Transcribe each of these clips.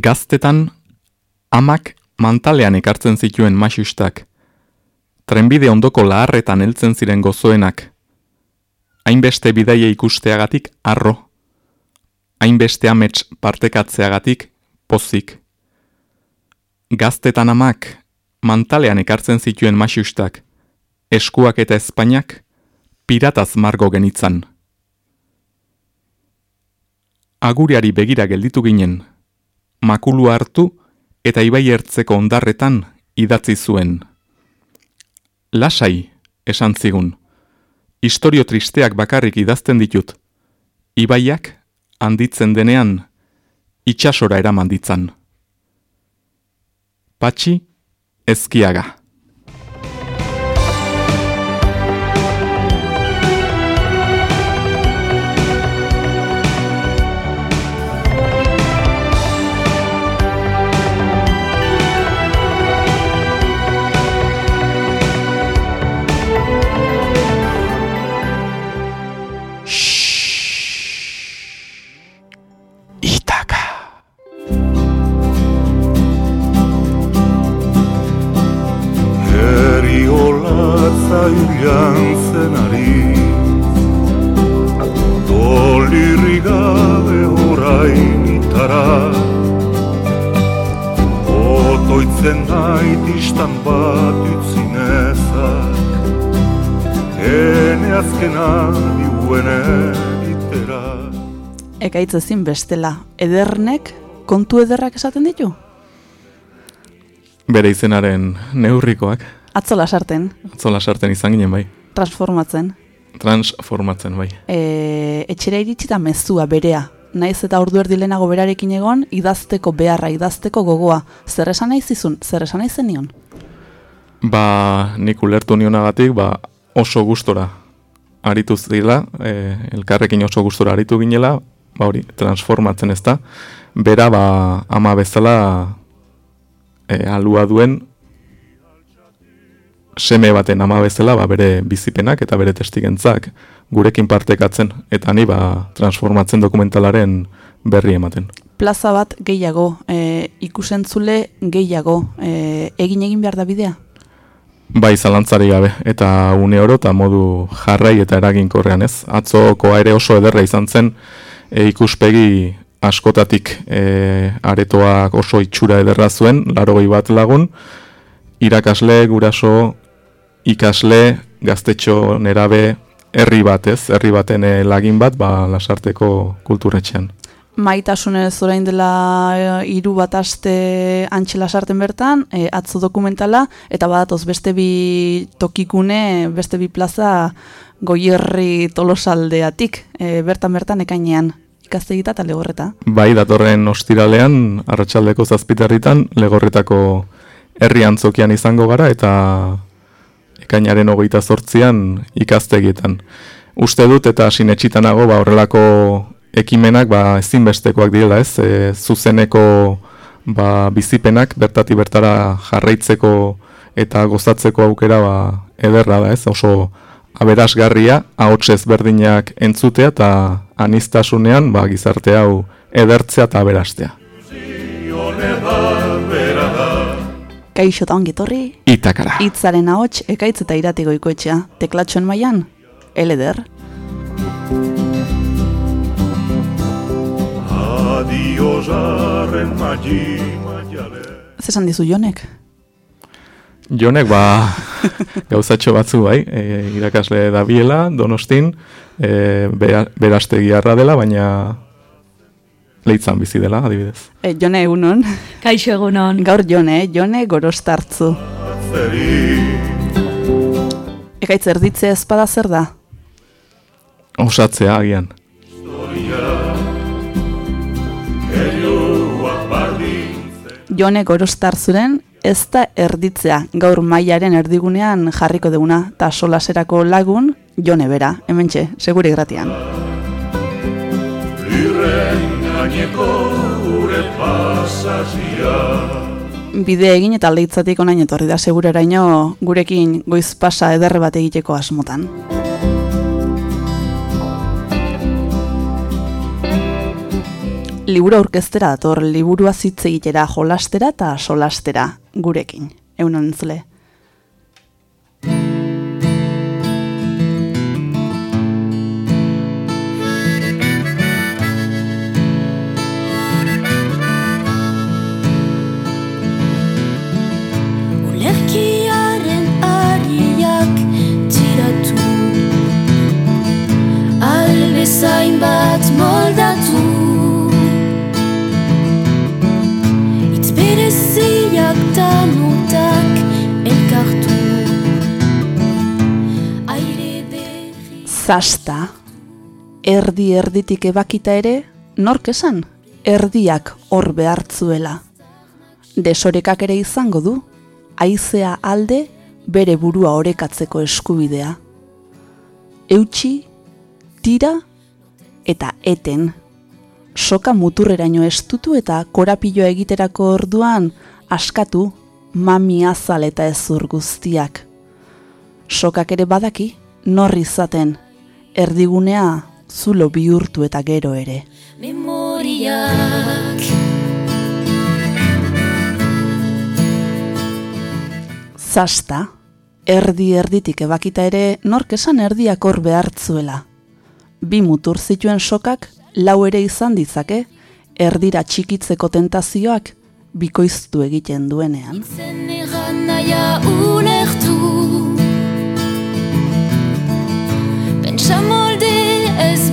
Gaztetan, amak mantalean ekartzen zituen maxustak. Trenbide ondoko laharretan heltzen ziren gozoenak. Hainbeste bidaia ikusteagatik arro. Hainbeste amets partekatzeagatik pozik. Gaztetan amak mantalean ekartzen zituen maxustak. Eskuak eta Espainiak pirataz margo genitzan. Aguriari begira gelditu ginen, makulu hartu eta ibai ertzeko ondarretan idatzi zuen. Lasai, esan zigun, historio tristeak bakarrik idazten ditut, ibaiak handitzen denean itxasora eraman ditzan. Patxi, ezkiaga. Ekaitz ezin bestela, edernek kontu ederrak esaten ditu? Bere izenaren neurrikoak. Atzola sarten. Atzola sarten izan ginen bai. Transformatzen. Transformatzen bai. E, etxera iritsita mezua berea. Naiz eta ordu erdilenago berarekin egon, idazteko beharra, idazteko gogoa. Zer esan nahi zizun? Zer esan nahi zen nion? Ba, nik ulertu nionagatik, ba, oso gustora aritu zila, e, elkarrekin oso gustora aritu ginela, ba hori, transformatzen ez da, bera ba ama bezala e, alua duen seme baten ama bezala ba, bere bizipenak eta bere testigentzak gurekin partekatzen eta ni ba transformatzen dokumentalaren berri ematen. Plaza bat gehiago, e, ikusentzule gehiago, e, egin egin behar da bidea? Bai, zalantzari gabe, eta une oro eta modu jarrai eta eraginkorrean ez. Atzoko ere oso ederra izan zen, e, ikuspegi askotatik e, aretoak oso itxura ederra zuen, larogei bat lagun, irakasle, guraso, ikasle, gaztetxo, nerabe, herri batez, herri baten e, lagin bat, ba, lasarteko kulturetxean. Maitasunez orain dela e, hiru bat aste antxe lasarten bertan, e, atzo dokumentala, eta badatoz beste bi tokikune, beste bi plaza goierri tolosaldeatik, e, bertan-bertan ekainean ikastegita eta legorreta. Bai, datorren ostiralean, arratsaldeko zazpitarritan, legorretako herri antzokian izango gara, eta ekainaren hogeita zortzian ikastegietan. Uste dut eta sinetxitanago ba, horrelako ekimenak ba, ezinbestekoak direla ez, e, zuzeneko ba, bizipenak bertati bertara jarraitzeko eta gozatzeko aukera ba, ederra da ez, oso aberasgarria, ahotsez berdinak entzutea eta anistasunean ba, gizarte hau edertzea eta aberastea. Kaixo eta ongitorri. Itakara. Itzaren ahots ekaitz eta iratiko ikoetxea. Teklatxoen maian, eleder. Adio jarren Zesan dizu jonek? Jonek, ba, gauzatxo batzu bai, e, irakasle da biela, donostin, e, berastegi dela, baina leitzan bizi dela, adibidez. E, jone egunon. Kaixo egunon. Gaur jone, jone gorostartzu. Ekaitz erditze ezpada zer da? Osatzea agian. Jone gorostartzuren ez da erditzea gaur mailaren erdigunean jarriko duguna eta solaserako lagun jone bera, hemen txe, segure gratian. Bide egin eta aldeitzatik onain etorri da segurera gurekin goiz pasa ederre bat egiteko asmotan. liburu aurkeztera dator, liburua zitze egitera jolastera eta solastera gurekin, egun entzule. Zasta, erdi erditik ebakita ere, nork esan, erdiak hor behartzuela. Desorekak ere izango du, haizea alde bere burua orekatzeko eskubidea. Eutxi, tira eta eten. Soka muturreraino estutu eta korapilloa egiterako orduan askatu mami azal eta ezur guztiak. Sokak ere badaki, norri izaten, erdigunea zulo bihurtu eta gero ere. memoriak Zasta, erdi erditik ebakita ere nork esan erdiak hor behartzuela. Bi mutur zituen sokak lau ere izan ditzake, erdira txikitzeko tentazioak bikoiztu egiten duenean. Zen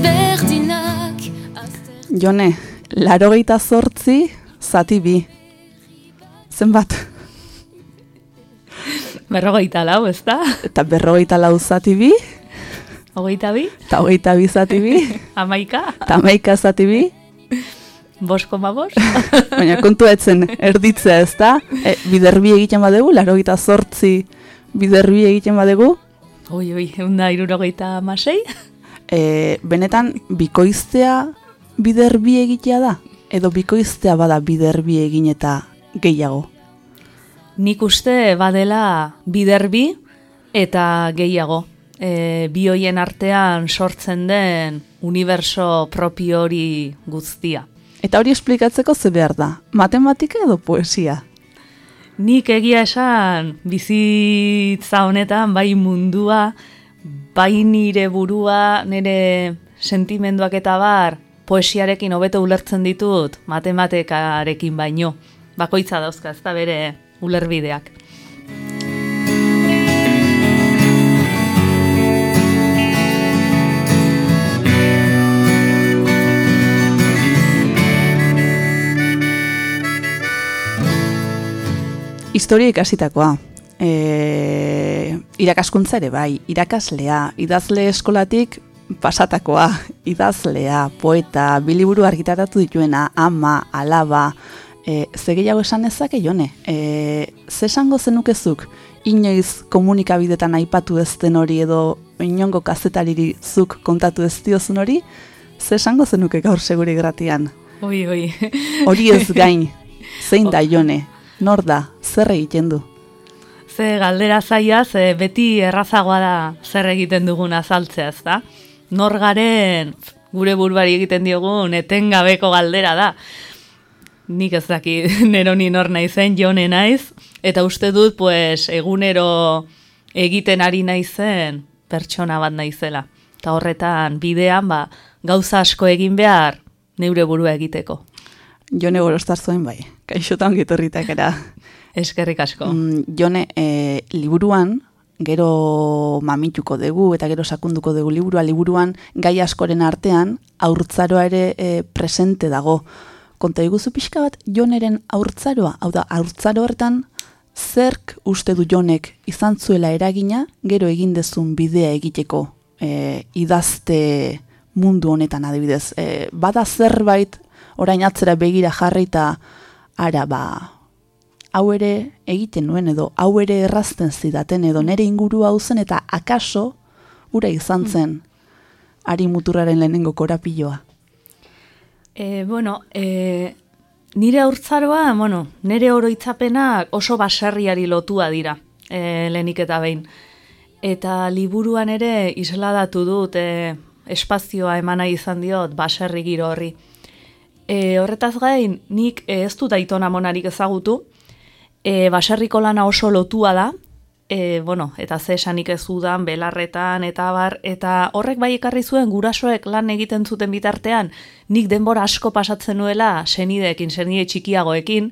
ezberdinak Jone, larogeita zortzi, zati bi. Zenbat? Berrogeita lau, ez da? Eta berrogeita lau zati bi, Hogeita bi? eta hogeita bi zati bi, Amaika? eta hamaika zati bi, Bos koma bos? baina kontu etzen erditzea ez da, e, biderbi egiten badegu, larogeita zortzi biderbi egiten badegu, Ui, ui, egun da irurogeita amasei? E, benetan bikoiztea biderbi egitea da, edo bikoiztea bada biderbi egin eta gehiago. Nik uste badela biderbi eta gehiago. E, bi hoien artean sortzen den universo propio hori guztia. Eta hori esplikatzeko ze behar da, matematika edo poesia? Nik egia esan bizitza honetan bai mundua, bai nire burua, nire sentimenduak eta bar, poesiarekin hobeto ulertzen ditut matematikarekin baino. Bakoitza dauzka, ez da bere ulerbideak. Historia ikasitakoa. E, irakaskuntza ere bai, irakaslea, idazle eskolatik pasatakoa, idazlea, poeta, biliburu argitaratu dituena, ama, alaba, e, ze gehiago esan ezake jone, e, ze esango zenukezuk, inoiz komunikabidetan aipatu ez hori edo inongo kazetariri zuk kontatu ez diozun hori, ze esango zenuke gaur segure gratian. Oi, oi. Hori ez gain, zein da jone, nor da, zer egiten du. Ze galdera zaia, ze beti errazagoa da zer egiten dugun azaltzea, ez da? Nor garen gure buruari egiten diogun etengabeko galdera da. Nik ez daki neroni nor naizen, jone naiz, eta uste dut, pues, egunero egiten ari naizen pertsona bat naizela. Eta horretan bidean, ba, gauza asko egin behar neure burua egiteko. Jone gorostar zuen bai, kaixotan gitorritak era. Eskerrik asko. Mm, Jone, e, liburuan, gero mamituko dugu eta gero sakunduko dugu liburua, liburuan gai askoren artean aurtzaroa ere e, presente dago. Konta iguzu pixka bat Joneren aurtzaroa, hau da, aurtzaro hortan zerk uste du Jonek izan zuela eragina, gero egin dezun bidea egiteko e, idazte mundu honetan adibidez. E, bada zerbait orain atzera begira jarri eta ara ba, hau ere egiten nuen edo hau ere errazten zidaten edo nere ingurua hau zen eta akaso ura izan zen ari muturraren lehenengo korapiloa. E, bueno, e, nire aurtzaroa, bueno, nire oroitzapenak oso baserriari lotua dira, e, lehenik eta behin. Eta liburuan ere isladatu dut e, espazioa emana izan diot baserri giro horri. E, horretaz gain, nik ez dut aitona monarik ezagutu, e, baserriko lana oso lotua da, e, bueno, eta ze esanik ez udan, belarretan, eta bar, eta horrek bai ekarri zuen gurasoek lan egiten zuten bitartean, nik denbora asko pasatzen nuela senideekin, senide txikiagoekin,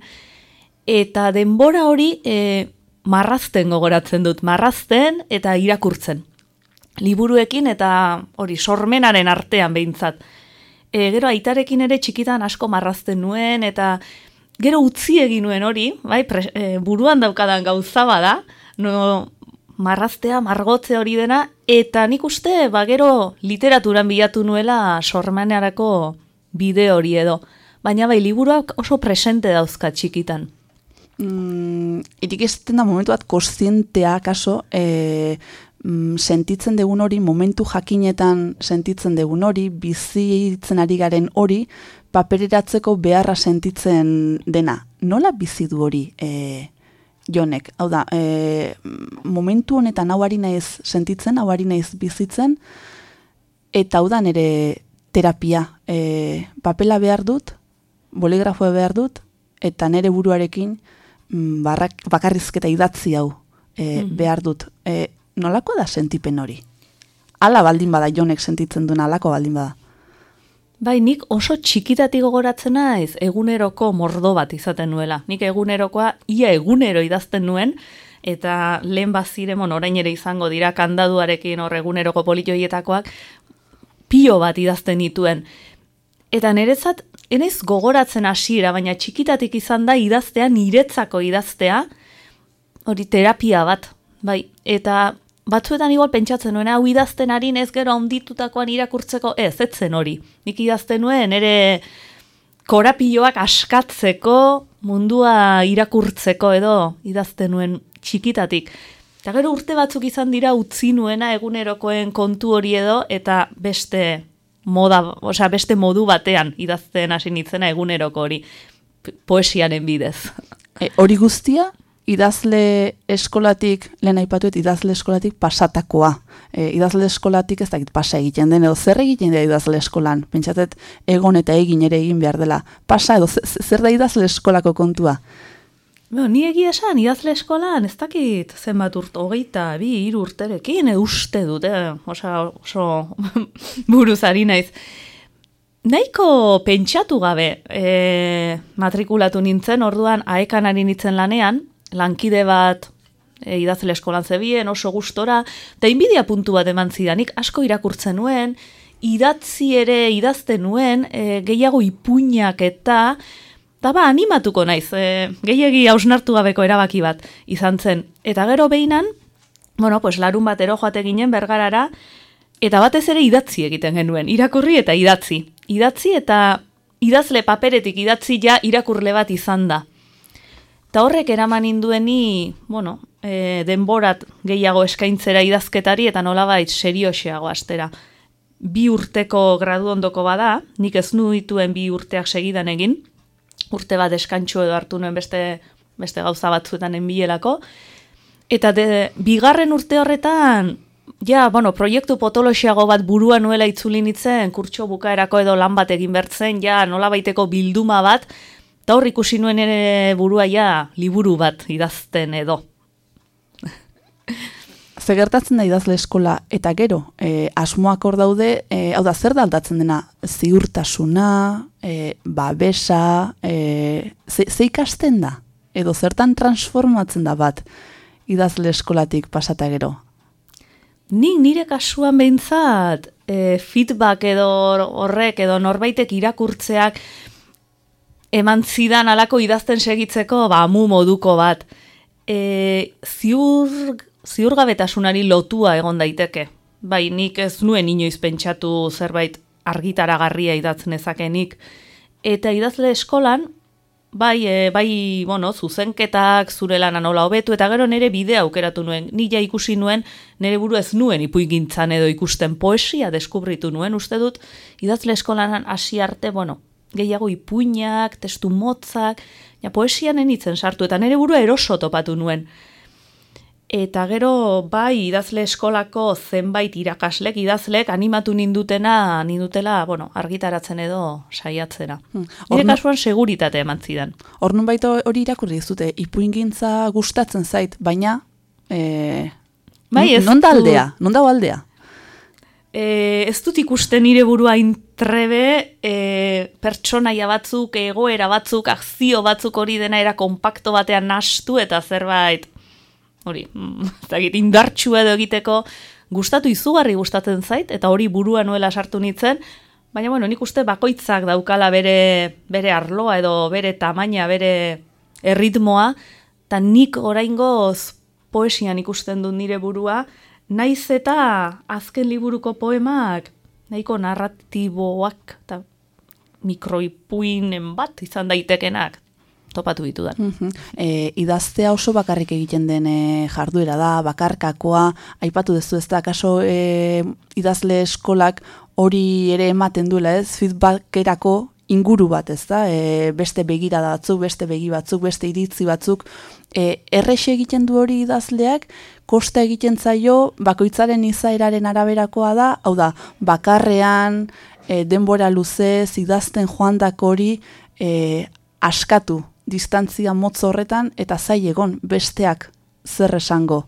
eta denbora hori e, marrazten gogoratzen dut, marrazten eta irakurtzen. Liburuekin eta hori sormenaren artean behintzat. E, gero aitarekin ere txikitan asko marrazten nuen eta gero utzi egin nuen hori, bai, pres, e, buruan daukadan gauza bada, no, marraztea, margotze hori dena, eta nik uste, ba, gero literaturan bilatu nuela sormanearako bide hori edo. Baina bai, liburuak oso presente dauzka txikitan. Mm, irik da momentu bat kostientea kaso, e, mm, sentitzen degun hori, momentu jakinetan sentitzen degun hori, bizitzen ari garen hori, papereratzeko beharra sentitzen dena. Nola bizi du hori e, jonek? Hau da, e, momentu honetan hau ari naiz sentitzen, hau ari naiz bizitzen, eta hau da nire terapia. E, papela behar dut, boligrafoa behar dut, eta nire buruarekin mm, barrak, bakarrizketa idatzi hau e, behar dut. E, nolako da sentipen hori? Ala baldin bada jonek sentitzen duen alako baldin bada. Bai, nik oso txikitatik gogoratzen naiz eguneroko mordo bat izaten nuela. Nik egunerokoa ia egunero idazten nuen, eta lehen baziremon orain ere izango dira kandaduarekin hor eguneroko politioietakoak, pio bat idazten dituen. Eta niretzat, enez gogoratzen hasiera, baina txikitatik izan da idaztea, niretzako idaztea, hori terapia bat, bai, eta batzuetan igual pentsatzen nuen, hau idazten ari ez gero onditutakoan irakurtzeko, ez, ez zen hori. Nik idazten nuen, ere korapioak askatzeko, mundua irakurtzeko edo idazten nuen txikitatik. Eta gero urte batzuk izan dira utzi nuena egunerokoen kontu hori edo, eta beste moda, osea, beste modu batean idazten hasi nitzena eguneroko hori poesiaren bidez. E, hori guztia, idazle eskolatik, lehen aipatuet, idazle eskolatik pasatakoa. E, idazle eskolatik ez dakit pasa egiten den, edo zer egiten da idazle eskolan? Pentsatet, egon eta egin ere egin behar dela. Pasa, edo ze- zer da idazle eskolako kontua? Bo, ni egia esan, idazle eskolan, ez dakit zenbat urt, hogeita, bi, hiru urterekin, edo uste dut, eh? Osa, oso buruzari naiz. Nahiko pentsatu gabe e, matrikulatu nintzen, orduan aekan ari nintzen lanean, lankide bat e, idazle eskolan zebien, oso gustora, eta inbidia puntu bat eman zidanik, asko irakurtzen nuen, idatzi ere idazten nuen, e, gehiago ipuinak eta, eta ba, animatuko naiz, e, gehiagi hausnartu gabeko erabaki bat izan zen. Eta gero behinan, bueno, pues larun batero joate ginen bergarara, eta batez ere idatzi egiten genuen, irakurri eta idatzi. Idatzi eta idazle paperetik idatzi ja irakurle bat izan da. Eta horrek eraman indueni, bueno, e, denborat gehiago eskaintzera idazketari eta nolabait serioxeago astera. Bi urteko gradu ondoko bada, nik ez dituen bi urteak segidan egin, urte bat eskantxo edo hartu nuen beste, beste gauza batzuetan enbielako, Eta de, bigarren urte horretan, ja, bueno, proiektu potoloxiago bat burua nuela itzuli nitzen, kurtso bukaerako edo lan bat egin bertzen, ja, nola baiteko bilduma bat, eta hor ikusi nuen ere burua ja, liburu bat idazten edo. Ze gertatzen da idazle eskola eta gero, e, asmoak hor daude, e, hau da, zer da aldatzen dena? Ziurtasuna, e, babesa, e, ze, ze ikasten da? Edo zertan transformatzen da bat idazle eskolatik pasata gero? Nik nire kasuan behintzat e, feedback edo horrek edo norbaitek irakurtzeak eman zidan alako idazten segitzeko ba, mu moduko bat. E, ziur, ziurgabetasunari lotua egon daiteke. Bai, nik ez nuen inoiz pentsatu zerbait argitaragarria idatzen ezakenik. Eta idazle eskolan, bai, e, bai, bueno, zuzenketak, zure lana nola hobetu, eta gero nire bidea aukeratu nuen. Ni ja ikusi nuen, nire buru ez nuen ipuigintzan edo ikusten poesia deskubritu nuen, uste dut, idazle eskolan hasi arte, bueno, gehiago ipuinak, testu motzak, ja poesianen itzen sartu, eta nire burua eroso topatu nuen. Eta gero, bai, idazle eskolako zenbait irakaslek, idazlek animatu nindutena, nindutela, bueno, argitaratzen edo saiatzera. Hmm. Nire kasuan seguritate eman zidan. Hor baita hori irakurri dizute, ipuingintza gustatzen zait, baina... E, Bai, ez non da aldea? Non dago aldea? E, ez dut ikusten nire burua intrebe, e, pertsonaia batzuk, egoera batzuk, akzio batzuk hori dena era kompakto batean nastu eta zerbait, hori, mm, ez dakit, indartxua edo egiteko, gustatu izugarri gustatzen zait, eta hori burua nuela sartu nintzen, baina bueno, nik uste bakoitzak daukala bere, bere arloa edo bere tamaina, bere erritmoa, eta nik oraingoz poesian ikusten dut nire burua, naiz eta azken liburuko poemak nahiko narratiboak eta mikroipuinen bat izan daitekenak topatu ditudan. Mhm. E, idaztea oso bakarrik egiten den e, jarduera da, bakarkakoa, aipatu duzu ez da, kaso e, idazle eskolak hori ere ematen duela ez, feedbackerako inguru bat ez da, e, beste begira batzuk, beste begi batzuk, beste iritzi batzuk, e, errexe egiten du hori idazleak, kosta egiten zaio, bakoitzaren izaeraren araberakoa da, hau da, bakarrean, e, denbora luzez, idazten joandak hori, e, askatu distantzia motz horretan eta zai egon besteak zer esango.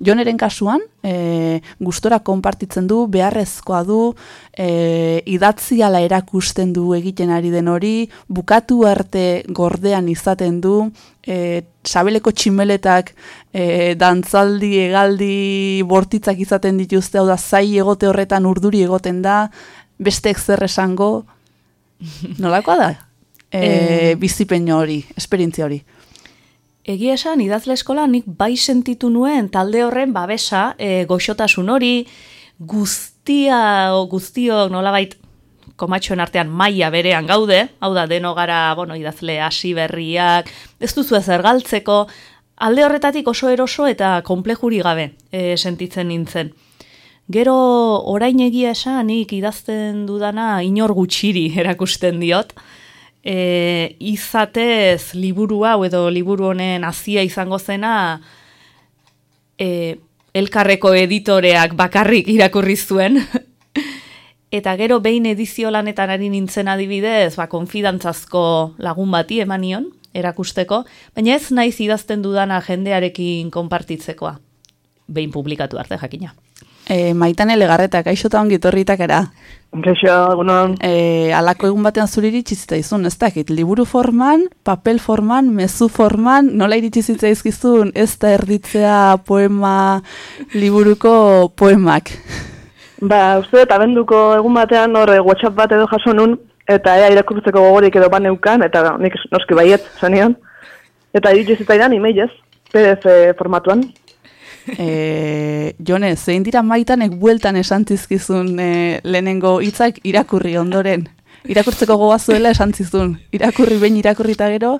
Joneren kasuan, e, gustora konpartitzen du, beharrezkoa du, e, idatziala erakusten du egiten ari den hori, bukatu arte gordean izaten du, e, sabeleko tximeletak e, dantzaldi, egaldi, bortitzak izaten dituzte, hau da, zai egote horretan urduri egoten da, besteek zer esango, nolakoa da? E, bizipen hori, esperientzia hori. Egia esan, idazle eskolan nik bai sentitu nuen talde horren babesa, e, goxotasun hori, guztia, o guztiok nolabait komatxoen artean maila berean gaude, hau da, deno gara, bueno, idazle hasi berriak, ez duzu ezer galtzeko, alde horretatik oso eroso eta konplejuri gabe e, sentitzen nintzen. Gero orain egia esan, nik idazten dudana inor gutxiri erakusten diot, e, izatez liburu hau edo liburu honen hazia izango zena e, elkarreko editoreak bakarrik irakurri zuen. Eta gero behin edizio lanetan ari nintzen adibidez, ba, konfidantzazko lagun bati emanion, erakusteko, baina ez naiz idazten dudana jendearekin konpartitzekoa. Behin publikatu arte jakina. E, maitan elegarretak, aixota ongi era. Kaixo, egunon. E, alako egun batean zuri iritsi zitzaizun, ez dakit, liburu forman, papel forman, mezu forman, nola iritsi zitzaizkizun, ez da erditzea poema liburuko poemak. Ba, uste dut abenduko egun batean hor eh, WhatsApp bat edo jaso nun, eta ea irakurtzeko gogorik edo baneukan, eta nik noski baiet, zenion. Eta iritsi zitzaidan emailez, PDF formatuan. E, jone, zein dira maitanek bueltan esan zizkizun e, lehenengo hitzak irakurri ondoren. Irakurtzeko gogoa zuela esan zizun. Irakurri behin irakurrita gero,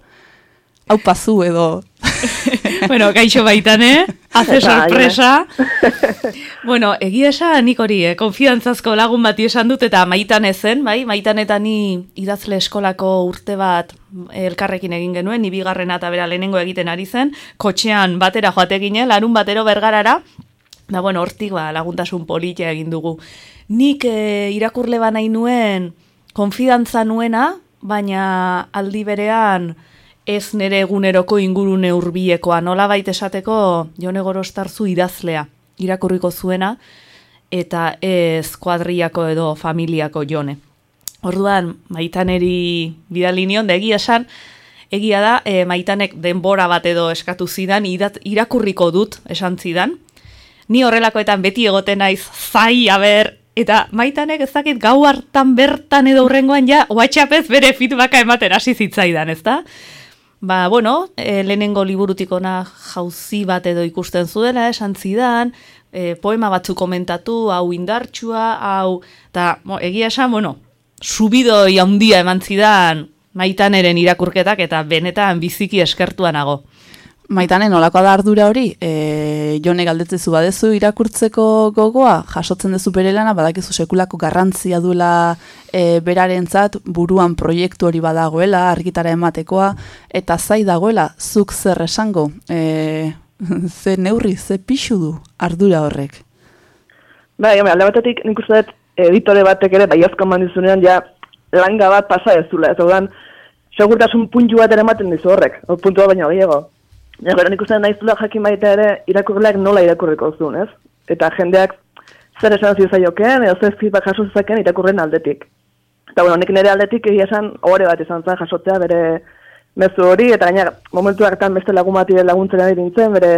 hau pazu edo. bueno, gaixo baitan, eh? Hace Bai, sorpresa. bueno, egia esan nik hori, eh? konfidantzazko lagun bati esan dut eta maitan ezen, bai? Maitan eta ni idazle eskolako urte bat elkarrekin egin genuen, ni bigarrena eta bera lehenengo egiten ari zen, kotxean batera joate ginen, larun batero bergarara, da bueno, hortik ba, laguntasun politia egin dugu. Nik eh, irakurle ba nahi nuen konfidantza nuena, baina aldi berean ez nere eguneroko ingurune hurbiekoa nola baita esateko jone gorostarzu idazlea irakurriko zuena eta ez kuadriako edo familiako jone. Orduan, maitaneri bidali nion, da egia esan, egia da, e, maitanek denbora bat edo eskatu zidan, idat, irakurriko dut esan zidan. Ni horrelakoetan beti egoten naiz zai, aber, eta maitanek ez dakit gau hartan bertan edo hurrengoan ja, WhatsAppez bere feedbacka ematen hasi zitzaidan, ezta? Ba, bueno, e, lehenengo liburutik ona jauzi bat edo ikusten zuela, esan zidan, e, poema batzu komentatu, hau indartsua, hau, eta egia esan, bueno, subido handia eman zidan maitaneren irakurketak eta benetan biziki eskertua nago. Maitanen nolakoa da ardura hori, e, jone galdetzezu badezu irakurtzeko gogoa, jasotzen duzu bere lana, badakizu sekulako garrantzia duela e, berarentzat buruan proiektu hori badagoela, argitara ematekoa, eta zai dagoela, zuk zer esango, e, ze neurri, ze pixu du ardura horrek. Bai, alde batetik nik uste dut editore batek ere baiazko eman dizunean ja langa bat pasa ez zula. Ez segurtasun puntu bat ere ematen dizu horrek, puntua baino gehiago. Ja, gero nik uste dut naizula jakin baita ere irakurleak nola irakurriko zuen, ez? Eta jendeak zer esan zizaiokeen, edo zer feedback jaso zezaken irakurren aldetik. Eta bueno, nik nire aldetik egia esan ohore bat izan zen jasotzea bere mezu hori, eta gaina momentu hartan beste lagun bati laguntzen ari nintzen, bere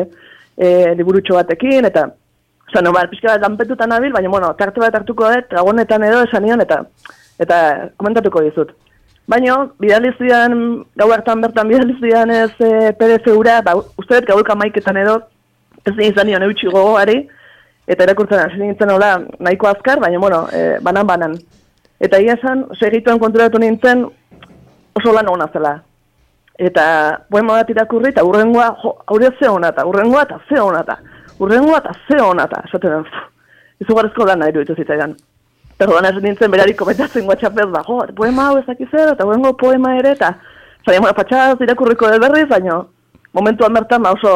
e, liburutxo batekin, eta Osa, no, ba, pixka bat lanpetutan nabil, baina, bueno, tarte bat hartuko dut, dragonetan edo esan nion, eta, eta komentatuko dizut. Baina, bidaliz dian, gau hartan bertan bidaliz dian ez e, PDF ura, ba, uste dut gaurka maiketan edo, ez din izan nion eutxi gogoari, eta erakurtzen hasi nintzen hola nahiko azkar, baina, bueno, e, banan-banan. Eta ia esan, segituen konturatu nintzen, oso lan hona zela. Eta, poema bat irakurri, eta urrengoa, jo, haure ze honata, urrengoa eta ze honata urrengoa eta ze hona eta, esaten den, izugarrizko lan nahi duitu zitzaidan. Perdoan ez nintzen berari komentatzen guatxapez, ba, jo, poema hau ezak izan, eta urrengo poema ere, eta zaila mora patxaz irakurriko del berriz, baina momentuan bertan oso,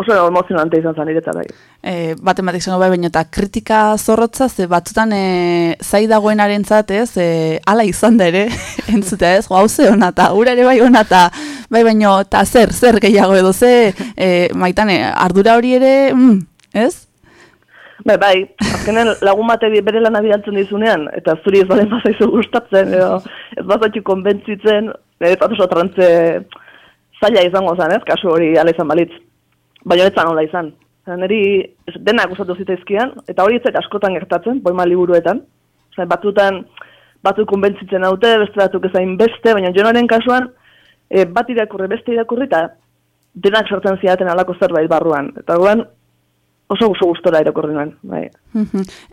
oso emozionante izan zen iretzat bai. E, bat izango bai, baina eta kritika zorrotza, ze batzutan e, zai dagoenaren ez, e, ala izan da ere, entzutea ez, hau ze hona eta, ura ere bai hona eta, bai baino, eta zer, zer gehiago edo, ze, e, maitan, ardura hori ere, mm, ez? Bai, bai, azkenen lagun bate bere lan abiantzen dizunean, eta zuri ez balen bazaizu gustatzen, edo ez bazaitu konbentzitzen, ez oso trantze zaila izango zen, ez, kasu hori ala izan balitz baina ez hola izan. Neri denak gustatu zitzaizkian, eta hori ez askotan gertatzen, poema liburuetan. Osea, batzutan batzuk konbentzitzen haute, beste batzuk ezain beste, baina jonoren kasuan, e, bat irakurri, beste irakurri, eta denak sortzen ziaten alako zerbait barruan. Eta guan, oso oso gustora irakurri nuen. Bai.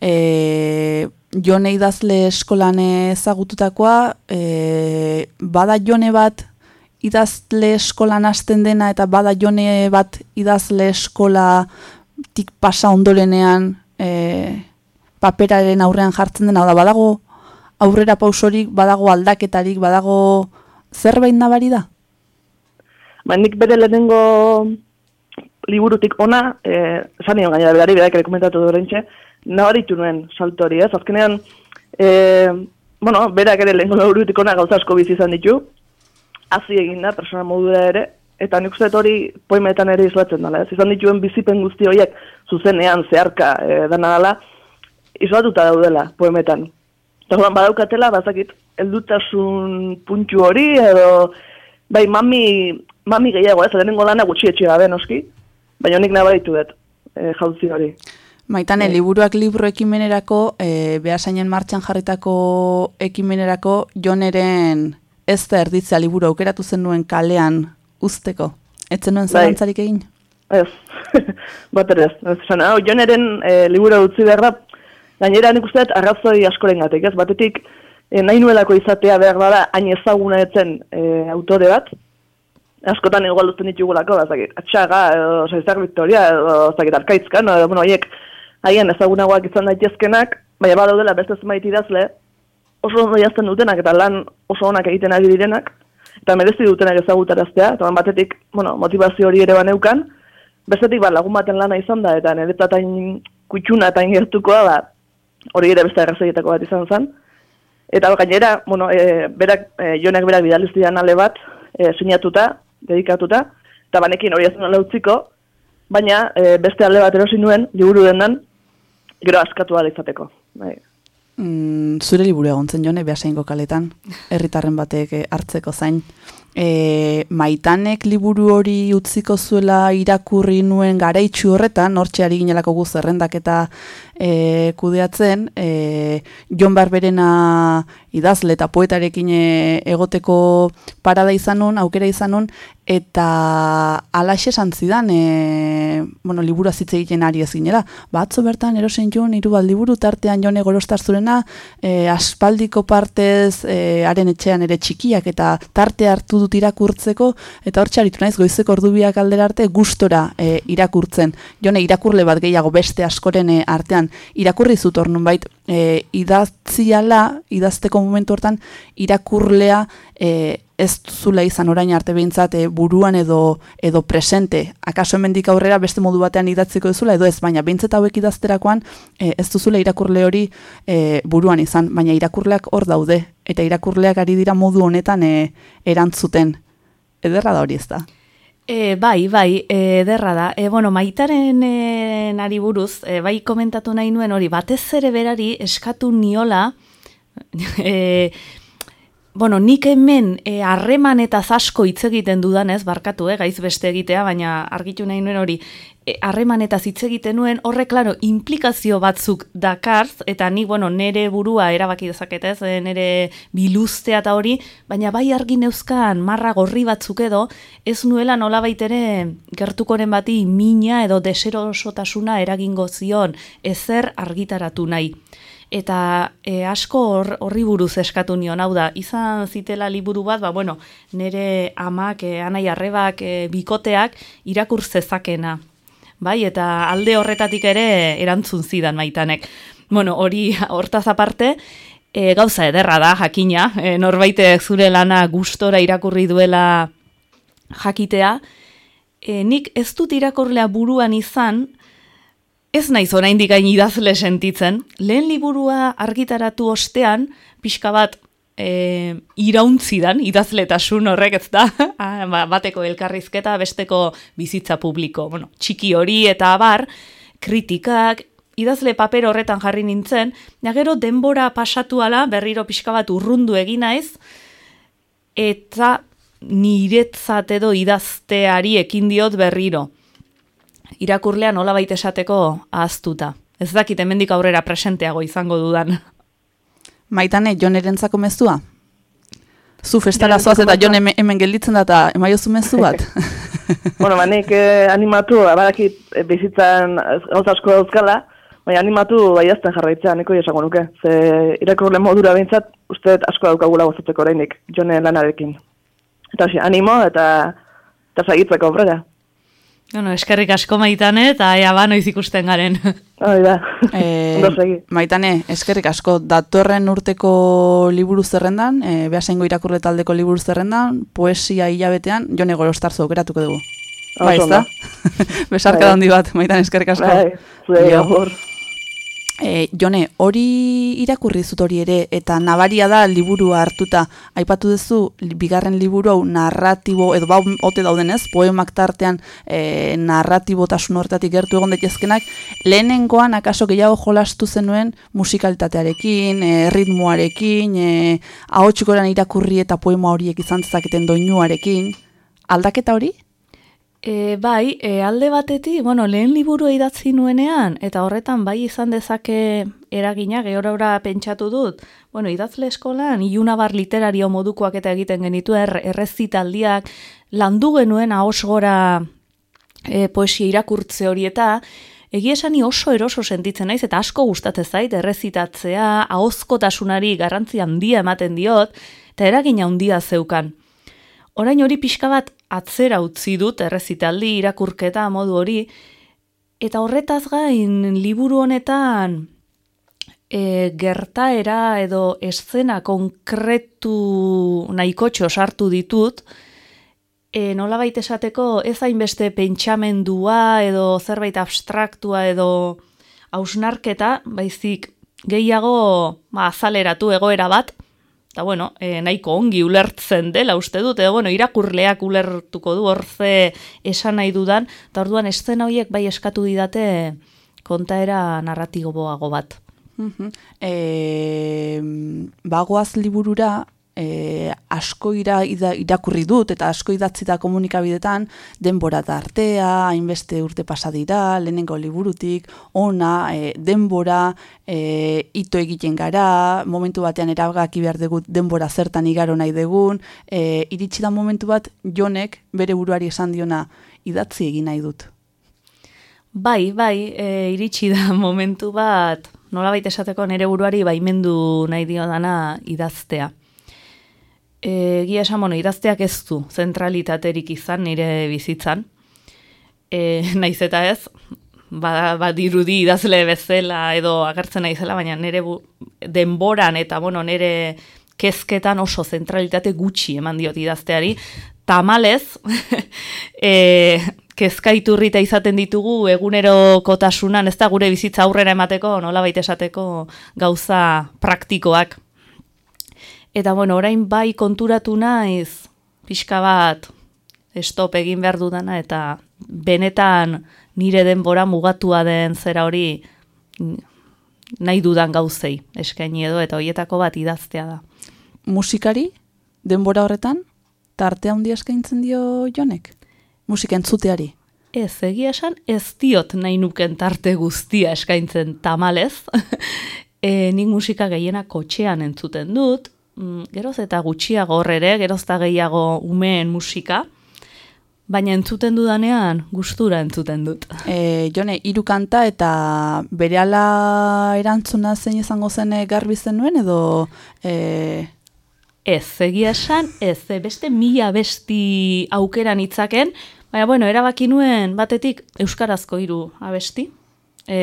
e, jone idazle eskolan ezagututakoa, e, bada jone bat idazle eskolan hasten dena eta bada jone bat idazle eskola tik pasa ondorenean e, paperaren aurrean jartzen dena, da badago aurrera pausorik, badago aldaketarik, badago zerbait nabari da? Ba, nik bere lehenengo liburutik ona, eh, esan nion gainera berari, berak ere komentatu durentxe, nabaritu nuen salto hori, ez? Azkenean, eh, bueno, berak ere lehenengo liburutik ona gauza asko bizi izan ditu, hazi egin da, persona modura ere, eta nik uste hori poimetan ere izlatzen dela, ez izan dituen bizipen guzti horiek zuzenean zeharka e, dena dela, izlatuta daudela poemetan. Eta badaukatela, bazakit, eldutasun puntu hori, edo, bai, mami, mami gehiago, ez, lana gutxi etxe gabe, noski, baina nik nabaritu dut, e, jauzi hori. Maitane, e. liburuak liburu ekimenerako, e, behasainen martxan jarritako ekimenerako, joneren ez da erditzea liburu aukeratu zen kalean usteko. Etzen nuen bai. zarantzarik egin? Ez, bat ere ez. Zan, hau, joneren e, liburu utzi behar da, gainera nik usteet arrazoi askoren gatik, ez? Batetik, e, nahi nuelako izatea behar da, hain ezaguna etzen e, autore bat, askotan igual duzten ditugulako, bazakit, atxaga, edo, Saizar Victoria, edo, zakit, Arkaitzkan, edo, bueno, haiek, haien ezagunagoak izan daitezkenak, baina badaudela beste zumait idazle, oso ondo jazten dutenak eta lan oso onak egiten ari direnak, eta merezi dutenak ezagutaraztea, eta batetik, bueno, motivazio hori ere baneukan, bestetik ba, lagun baten lana izan da, eta niretzat hain kutxuna eta ingertukoa, ba, hori ere beste errazoietako bat izan zen. Eta gainera, bueno, e, berak, e, jonek berak bidaliz ale bat, e, sinatuta, dedikatuta, eta banekin hori ezin ala utziko, baina e, beste alde bat erosin nuen, liburu dendan, gero askatu izateko. Bai. Mm, zure liburu egon zen jone, behasaingo kaletan, herritarren batek eh, hartzeko zain. E, maitanek liburu hori utziko zuela irakurri nuen garaitxu horretan, hortxeari ginelako gu zerrendak eta e, kudeatzen, e, Jon Barberena idazle eta poetarekin e, egoteko parada izanun, aukera izanun, eta alaxe zidan, e, bueno, liburu azitze egiten ari ez ginela. Batzo bertan, erosen joan, iru bat liburu, tartean jone gorostazurena, e, aspaldiko partez, e, haren etxean ere txikiak, eta tarte hartu dut irakurtzeko, eta hor txaritu naiz, goizeko ordubiak aldera arte, gustora e, irakurtzen. Jone, irakurle bat gehiago beste askoren artean, irakurri zut hor nunbait e, idatziala idazteko momentu hortan irakurlea e, ez duzula izan orain arte behintzat e, buruan edo edo presente, akaso hemendik aurrera beste modu batean idatziko duzula edo ez, baina behintzat hauek idazterakoan e, ez duzula irakurle hori e, buruan izan, baina irakurleak hor daude, eta irakurleak ari dira modu honetan e, erantzuten. Ederra da hori ez da. E, bai, bai, e, ederra da. E, bueno, maitaren e, nari buruz, e, bai komentatu nahi nuen hori, batez ere berari eskatu niola, e, bueno, nik hemen e, harreman eta zasko hitz egiten dudanez, barkatu, eh, gaiz beste egitea, baina argitu nahi nuen hori, e, harreman eta hitz egiten nuen, horre, klaro, implikazio batzuk dakarz, eta ni, bueno, nere burua erabaki dezaketez, e, nere biluztea eta hori, baina bai argi neuzkan marra gorri batzuk edo, ez nuela nola baitere gertukoren bati mina edo deserosotasuna eragingo zion, ezer argitaratu nahi eta e, asko hor, horri buruz eskatu nion, hau da, izan zitela liburu bat, ba, bueno, nire amak, e, anai arrebak, e, bikoteak irakur zezakena. Bai, eta alde horretatik ere erantzun zidan maitanek. Bueno, hori hortaz aparte, e, gauza ederra da, jakina, e, norbaite zure lana gustora irakurri duela jakitea, e, nik ez dut irakurlea buruan izan, Ez naiz oraindik gain idazle sentitzen, lehen liburua argitaratu ostean, pixka bat e, irauntzidan, idazletasun horrek ez da, ah, ba, bateko elkarrizketa, besteko bizitza publiko, bueno, txiki hori eta abar, kritikak, idazle paper horretan jarri nintzen, ja gero denbora pasatu ala, berriro pixka bat urrundu egin naiz, eta niretzat edo idazteari ekin diot berriro irakurlea nola baita esateko ahaztuta. Ez dakit hemendik aurrera presenteago izango dudan. Maitane, jon erentzako mezua? Zu festara zoaz eta jon hemen gelditzen da eta emaiozu mezu bat? bueno, manik eh, animatu, abadakit eh, bizitzan gauza asko dauzkala, baina animatu baiazten jarraitzea, niko esango nuke. Ze irakurle modura behintzat, uste asko daukagula gozatzeko orainik, jone lanarekin. Eta animo eta, eta zagitzeko obrera. Bueno, eskerrik asko maitane eta ea ba noiz ikusten garen. Hoi da. E, maitane, eskerrik asko datorren urteko liburu zerrendan, e, behasengo irakurle taldeko liburu zerrendan, poesia hilabetean, jone gorostarzo okeratuko dugu. Ba, ez da? Besarka bai. handi bat, maitane, eskerrik asko. Bai, E, jone, hori irakurri zut hori ere, eta nabaria da liburua hartuta. Aipatu duzu, bigarren liburu hau narratibo, edo bau ote daudenez, poemak tartean e, narratibotasun hortatik gertu egon daitezkenak, lehenengoan akaso gehiago jolastu zenuen musikalitatearekin, e, ritmoarekin, e, ahotsikoran irakurri eta poema horiek izan zezaketen doinuarekin. Aldaketa hori? E, bai, e, alde batetik, bueno, lehen liburu idatzi nuenean, eta horretan bai izan dezake eragina, gehora pentsatu dut, bueno, idazle eskolan, iunabar literario modukoak eta egiten genitu, er, errezitaldiak, landu genuen ahos gora e, poesia irakurtze hori eta, Egi esani oso eroso sentitzen naiz eta asko gustatzen zait errezitatzea, ahozkotasunari garrantzi handia ematen diot eta eragina handia zeukan. Orain hori pixka bat atzera utzi dut errezitaldi irakurketa modu hori, eta horretaz gain liburu honetan e, gertaera edo eszena konkretu nahikotxo sartu ditut, e, nola baita esateko ez hainbeste pentsamendua edo zerbait abstraktua edo hausnarketa, baizik gehiago ba, azaleratu egoera bat, eta bueno, e, nahiko ongi ulertzen dela uste dut, edo bueno, irakurleak ulertuko du horze esan nahi dudan, eta orduan eszena horiek bai eskatu didate kontaera narratiboago bat. E, bagoaz liburura e, asko ira, irakurri dut eta asko idatzi da komunikabidetan denbora da artea, hainbeste urte pasa dira, lehenengo liburutik, ona, e, denbora, e, ito egiten gara, momentu batean erabgaki behar dugu denbora zertan igaro nahi dugun, e, iritsi da momentu bat jonek bere buruari esan diona idatzi egin nahi dut. Bai, bai, e, iritsi da momentu bat, nola baita esateko nere buruari baimendu nahi dio dana idaztea egia esan, bueno, idazteak ez du zentralitaterik izan nire bizitzan. E, naiz eta ez, ba, ba dirudi idazle bezala edo agertzen naizela, baina nire bu, denboran eta bueno, nire kezketan oso zentralitate gutxi eman diot idazteari, tamalez, e, kezkaiturrita izaten ditugu egunero kotasunan, ez da gure bizitza aurrera emateko, nola baita esateko gauza praktikoak. Eta bueno, orain bai konturatu naiz, pixka bat, stop egin behar dudana, eta benetan nire denbora mugatua den zera hori nahi dudan gauzei eskaini edo, eta hoietako bat idaztea da. Musikari, denbora horretan, tartea handia eskaintzen dio jonek? Musika entzuteari. Ez, egia esan, ez diot nahi nuken tarte guztia eskaintzen tamalez. e, nik musika gehiena kotxean entzuten dut, mm, geroz eta gutxiago hor ere, geroz eta gehiago umeen musika, baina entzuten dudanean gustura entzuten dut. E, jone, hiru kanta eta berehala erantzuna zein izango zen eh, garbi zenuen edo... E, Ez, egia esan, ez, beste mila besti aukeran itzaken, baina, bueno, erabaki nuen batetik euskarazko hiru abesti, e,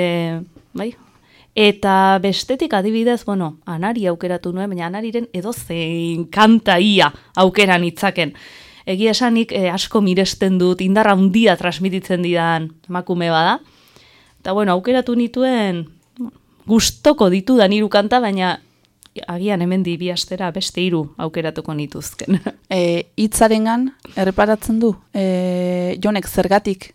bai, eta bestetik adibidez, bueno, anari aukeratu nuen, baina anariren edozein kanta ia aukeran itzaken. Egia esanik e, asko miresten dut, indarra handia transmititzen didan emakume bada. Eta bueno, aukeratu nituen gustoko ditudan hiru kanta, baina agian hemen bi astera beste hiru aukeratuko nituzken. e, itzarengan, erreparatzen du, e, jonek zergatik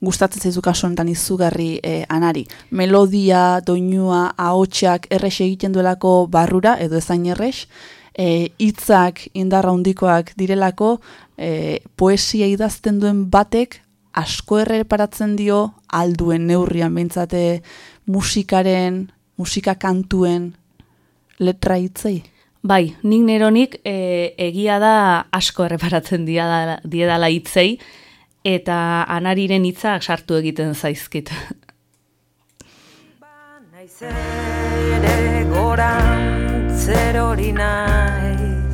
gustatzen zaizu kasu honetan izugarri e, anari. Melodia, doinua, ahotsak errex egiten duelako barrura, edo ezain errex, e, hitzak indarra handikoak direlako, e, poesia idazten duen batek asko erreparatzen dio alduen neurrian behintzate musikaren, musika kantuen letra hitzei. Bai, nik neronik e, egia da asko erreparatzen diedala hitzei eta anariren hitzak sartu egiten zaizkit. Naizere gorantzer hori naiz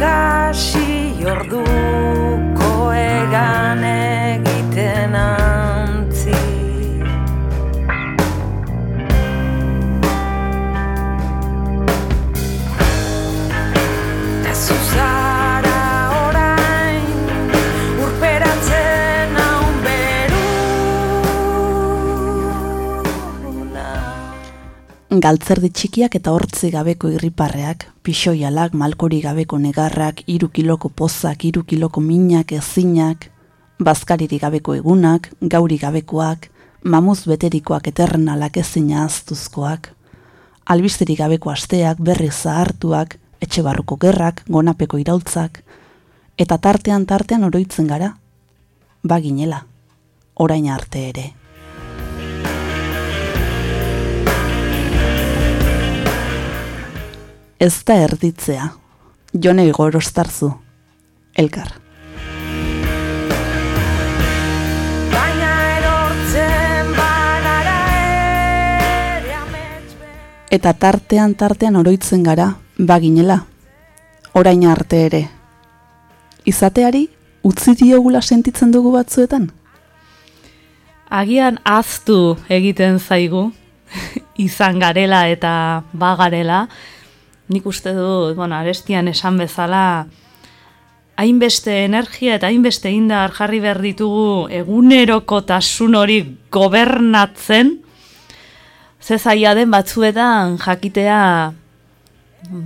ikasi orduko Galtzerdi txikiak eta hortzi gabeko irriparreak, pixoialak, malkori gabeko negarrak, iru kiloko pozak, iru kiloko minak, ezinak, bazkariri gabeko egunak, gauri gabekoak, mamuz beterikoak eternalak ezina aztuzkoak, albisteri gabeko asteak, berri zahartuak, etxe barruko gerrak, gonapeko iraultzak, eta tartean tartean oroitzen gara, baginela, orain arte ere. Ez da erditzea, jone gorostarzu, elkar. Eta tartean tartean oroitzen gara, baginela, orain arte ere. Izateari, utzi diogula sentitzen dugu batzuetan? Agian aztu egiten zaigu, izan garela eta bagarela, nik uste dut, bueno, arestian esan bezala, hainbeste energia eta hainbeste indar jarri behar ditugu egunerokotasun hori gobernatzen, ze zaila den batzuetan jakitea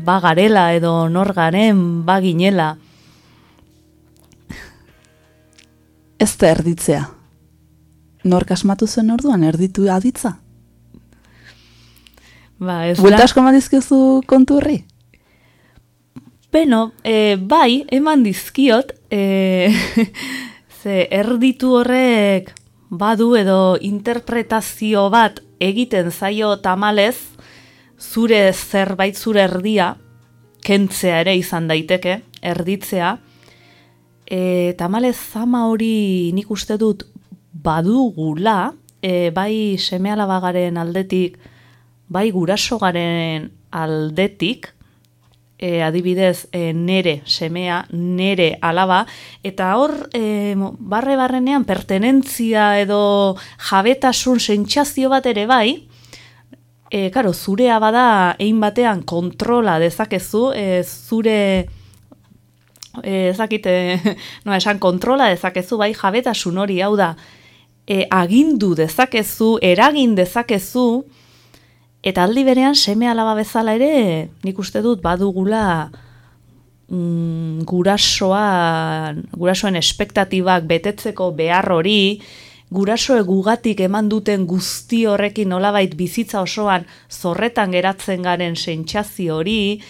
bagarela edo nor garen baginela. Ez da erditzea. Nork asmatu zen orduan, erditu aditza? Ba, ez Buelta da- asko eman dizkiozu kontu horri? Beno, e, bai, eman dizkiot, e, ze erditu horrek badu edo interpretazio bat egiten zaio tamalez, zure zerbait zure erdia, kentzea ere izan daiteke, erditzea, e, tamalez zama hori nik uste dut badugula, e, bai seme alabagaren aldetik, bai gurasogaren aldetik, e, adibidez e, nere semea, nere alaba, eta hor e, mo- barre-barrenean pertenentzia edo jabetasun sentsazio bat ere bai, e, karo, zurea bada egin batean kontrola dezakezu, e, zure ezakite, no, esan kontrola dezakezu bai jabetasun hori, hau da, e, agindu dezakezu, eragin dezakezu, Eta aldi berean seme alaba bezala ere, nik uste dut badugula mm, gurasoan, gurasoen espektatibak betetzeko behar hori, gurasoe gugatik eman duten guzti horrekin nolabait bizitza osoan zorretan geratzen garen sentsazio hori,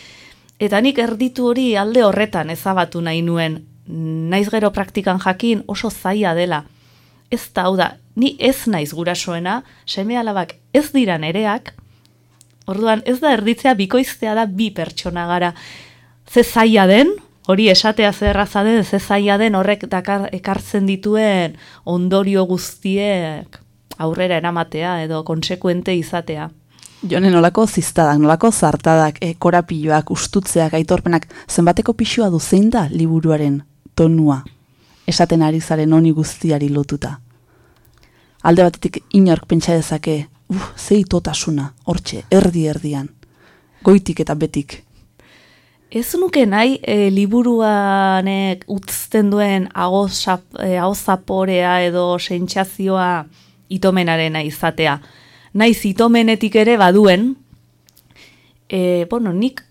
eta nik erditu hori alde horretan ezabatu nahi nuen, naiz gero praktikan jakin oso zaila dela. Ez da, hau da, ni ez naiz gurasoena, seme alabak ez dira nereak, Orduan, ez da erditzea bikoiztea da bi pertsona gara. Ze zaila den, hori esatea zerraza den, ze zaila den horrek dakar, ekartzen dituen ondorio guztiek aurrera eramatea edo konsekuente izatea. Jone nolako ziztadak, nolako zartadak, e, korapiloak, ustutzeak, aitorpenak, zenbateko pixua du zein da liburuaren tonua, esaten ari zaren honi guztiari lotuta. Alde batetik inork pentsa dezake, uf, ze itotasuna, hortxe, erdi erdian, goitik eta betik. Ez nuke nahi e, liburuanek utzten duen agozaporea edo sentsazioa itomenarena izatea. Naiz itomenetik ere baduen, e, bueno, nik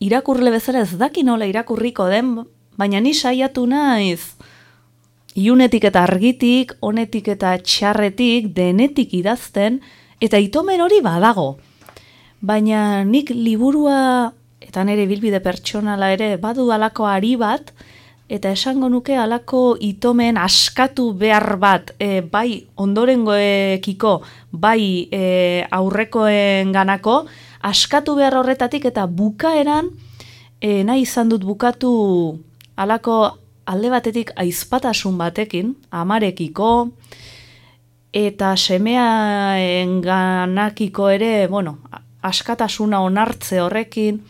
irakurle bezala ez daki nola irakurriko den, baina ni saiatu naiz iunetik eta argitik, honetik eta txarretik, denetik idazten, eta itomen hori badago. Baina nik liburua, eta nire bilbide pertsonala ere, badu alako ari bat, eta esango nuke alako itomen askatu behar bat, e, bai ondorengoekiko, bai e, aurrekoen ganako, askatu behar horretatik eta bukaeran, e, nahi izan dut bukatu alako alde batetik aizpatasun batekin, amarekiko, eta semeaen ganakiko ere, bueno, askatasuna onartze horrekin,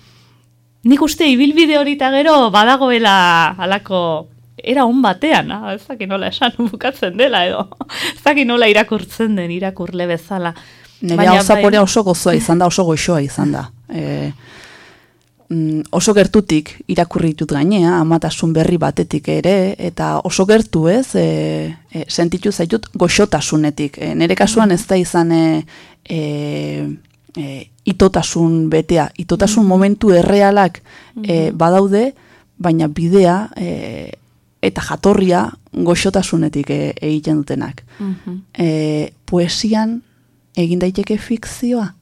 nik uste ibilbide hori eta gero badagoela alako era on batean, ah, ez dakit nola esan bukatzen dela edo, ez dakit nola irakurtzen den irakurle bezala. Nire Baina hau oso gozoa izan da, oso goxoa izan da. E, mm, oso gertutik irakurri ditut gainea, amatasun berri batetik ere, eta oso gertu ez, e, e, sentitu zaitut goxotasunetik. E, nire kasuan ez da izan e, e, e, itotasun betea, itotasun momentu errealak e, badaude, baina bidea e, eta jatorria goxotasunetik e, egiten dutenak. Mhm. E, poesian egin daiteke fikzioa?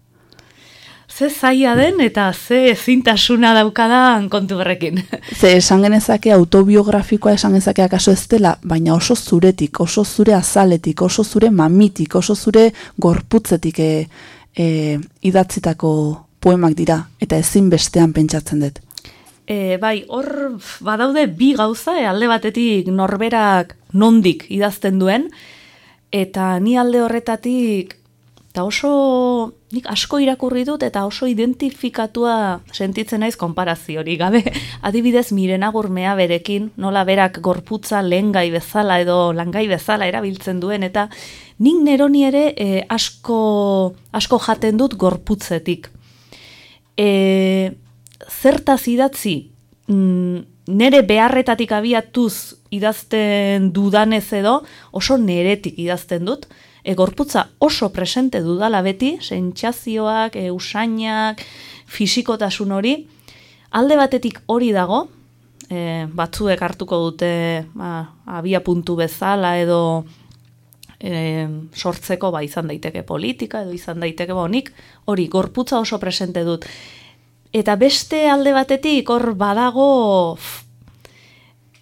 Ze zaila den eta ze ezintasuna daukadan kontu horrekin. Ze esan genezake autobiografikoa esan genezake akaso ez dela, baina oso zuretik, oso zure azaletik, oso zure mamitik, oso zure gorputzetik e, e, idatzitako poemak dira, eta ezin bestean pentsatzen dut. E, bai, hor badaude bi gauza, e, alde batetik norberak nondik idazten duen, eta ni alde horretatik, eta oso, nik asko irakurri dut, eta oso identifikatua sentitzen naiz konparazio hori gabe. Adibidez, mirena gurmea berekin, nola berak gorputza lehengai bezala edo langai bezala erabiltzen duen, eta nik neroni ere e, asko, asko jaten dut gorputzetik. E, zertaz idatzi mm, nere beharretatik abiatuz idazten dudanez edo oso neretik idazten dut, e, gorputza oso presente dudala beti, sentsazioak, e, usainak, fisikotasun hori, alde batetik hori dago, e, batzuek hartuko dute ba, abia puntu bezala edo e, sortzeko ba, izan daiteke politika edo izan daiteke bonik, hori gorputza oso presente dut. Eta beste alde batetik hor badago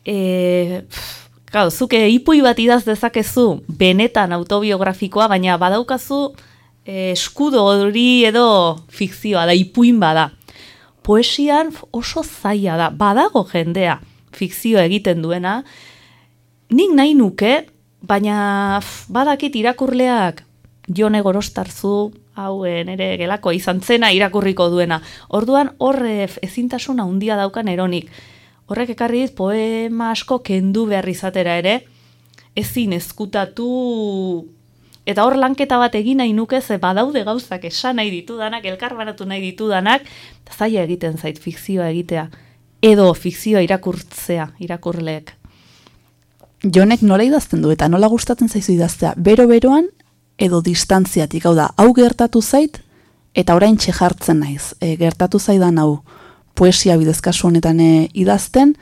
e, Claro, zuke ipui bat idaz dezakezu benetan autobiografikoa, baina badaukazu eh, eskudo hori edo fikzioa da, ipuin bada. Poesian oso zaila da, badago jendea fikzio egiten duena, nik nahi nuke, baina badakit irakurleak jone gorostarzu, hauen ere gelako izan zena irakurriko duena. Orduan horre ezintasuna handia daukan eronik. Horrek ekarri dit poema asko kendu behar izatera ere, ezin ezkutatu eta hor lanketa bat egin nahi nuke ze badaude gauzak esan nahi ditudanak, elkar banatu nahi ditudanak, zaila egiten zait fikzioa egitea. Edo fikzioa irakurtzea, irakurleek. Jonek nola idazten du eta nola gustatzen zaizu idaztea? Bero-beroan edo distantziatik, hau da, hau gertatu zait eta orain jartzen naiz. E, gertatu zaidan hau poesia bidez kasu honetan e, idazten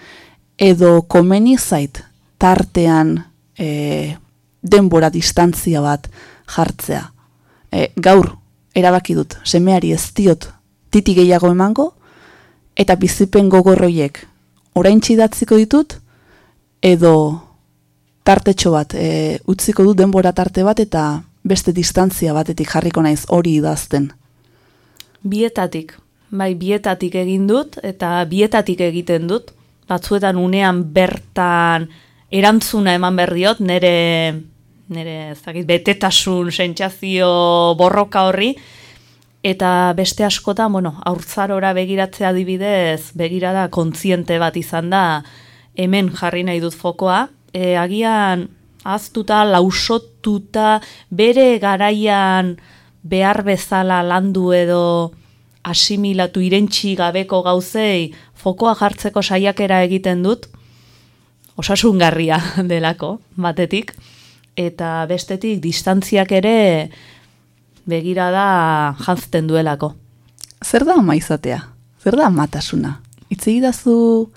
edo komeni zait tartean e, denbora distantzia bat jartzea. E, gaur erabaki dut semeari ez diot titi gehiago emango eta bizipen gogorroiek orain idatziko ditut edo tartetxo bat e, utziko dut denbora tarte bat eta beste distantzia batetik jarriko naiz hori idazten. Bietatik, bai bietatik egin dut eta bietatik egiten dut. Batzuetan unean bertan erantzuna eman behar diot, nere, nere ez dakit, betetasun, sentsazio borroka horri, eta beste askotan, bueno, aurtzarora begiratzea adibidez, begirada kontziente bat izan da, hemen jarri nahi dut fokoa, e, agian aztuta, lausotuta, bere garaian behar bezala landu edo asimilatu irentxi gabeko gauzei fokoa jartzeko saiakera egiten dut, osasungarria delako, batetik, eta bestetik distantziak ere begira da jantzten duelako. Zer da ama izatea? Zer da amatasuna? Itzi idazu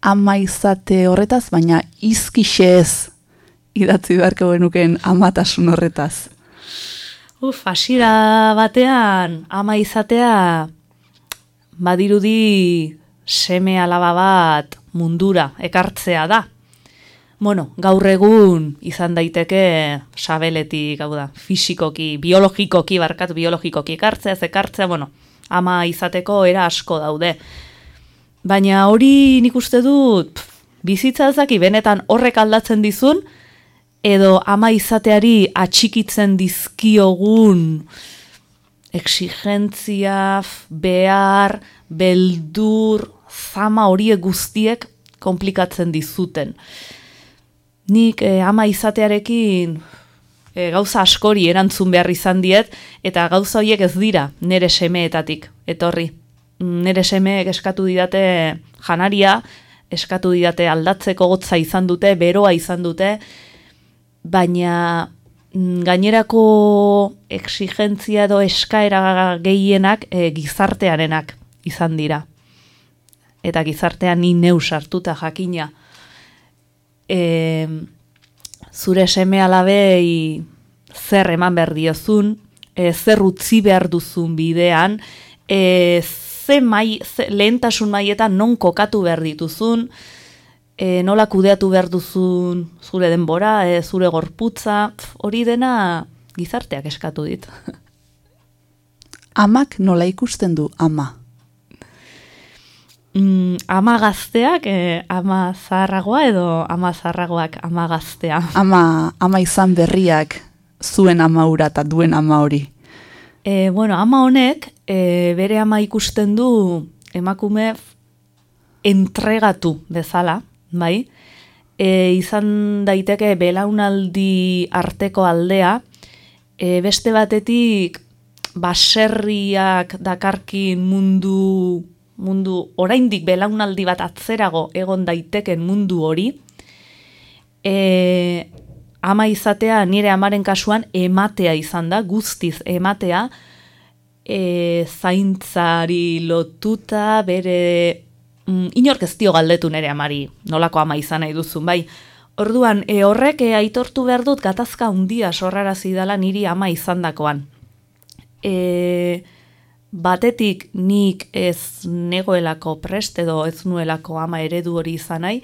ama izate horretaz, baina izkixez idatzi beharko genuken amatasun horretaz. Uf, hasiera batean ama izatea badirudi seme alaba bat mundura ekartzea da. Bueno, gaur egun izan daiteke sabeletik, hau da, fisikoki, biologikoki, barkatu biologikoki ekartzea, ekartzea, bueno, ama izateko era asko daude. Baina hori nik uste dut, pff, bizitza ezaki benetan horrek aldatzen dizun, edo ama izateari atxikitzen dizkiogun exigentzia, behar, beldur, zama horiek guztiek komplikatzen dizuten. Nik eh, ama izatearekin eh, gauza askori erantzun behar izan diet, eta gauza horiek ez dira nere semeetatik, etorri. Mm, Nere semeek eskatu didate janaria, eskatu didate aldatzeko gotza izan dute, beroa izan dute, baina mm, gainerako exigentzia edo eskaera gehienak e, gizartearenak izan dira. Eta gizartean ni neu sartuta jakina. E, zure seme alabei zer eman behar diozun, e, zer utzi behar duzun bidean, e, ze mai, ze, lehentasun maietan non kokatu behar dituzun, e, nola kudeatu behar duzun zure denbora, e, zure gorputza, pf, hori dena gizarteak eskatu dit. Amak nola ikusten du ama? Mm, ama gazteak, e, ama zaharragoa edo ama zaharragoak ama gaztea. Ama, ama izan berriak zuen ama hura eta duen ama hori. E, bueno, ama honek e, bere ama ikusten du emakume entregatu bezala, bai? E, izan daiteke belaunaldi arteko aldea, e, beste batetik baserriak dakarkin mundu mundu oraindik belaunaldi bat atzerago egon daiteken mundu hori, e, ama izatea nire amaren kasuan ematea izan da, guztiz ematea, e, zaintzari lotuta, bere mm, inork ez dio galdetu nire amari, nolako ama izan nahi duzun, bai. Orduan, e, horrek e, aitortu behar dut gatazka handia sorrarazi dela niri ama izandakoan. E, batetik nik ez negoelako prest edo ez nuelako ama eredu hori izan nahi,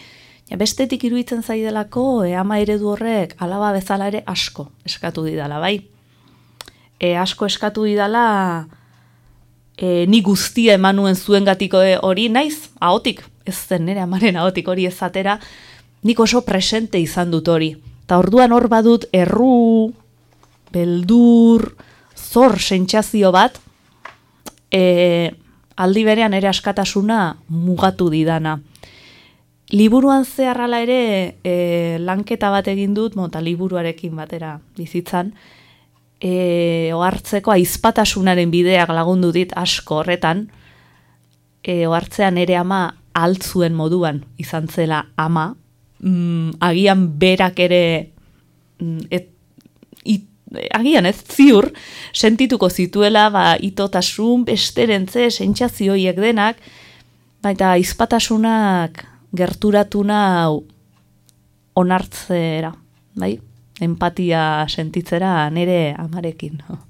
ja, bestetik iruditzen zaidelako e, ama eredu horrek alaba bezala ere asko eskatu didala, bai? E, asko eskatu didala e, ni guztia emanuen zuen gatiko hori naiz, ahotik, ez zen nire amaren ahotik hori ezatera, nik oso presente izan dut hori. Ta orduan hor badut erru, beldur, zor sentsazio bat, e, aldi berean ere askatasuna mugatu didana. Liburuan zeharrala ere e, lanketa bat egin dut, mota liburuarekin batera bizitzan, e, ohartzeko aizpatasunaren bideak lagundu dit asko horretan, e, ohartzean ere ama altzuen moduan izan zela ama, mm, agian berak ere mm, et, it, agian ez ziur, sentituko zituela ba, itotasun, besterentze, sentsazioiek denak, baita izpatasunak gerturatu nau onartzera, bai? Empatia sentitzera nere amarekin. Bide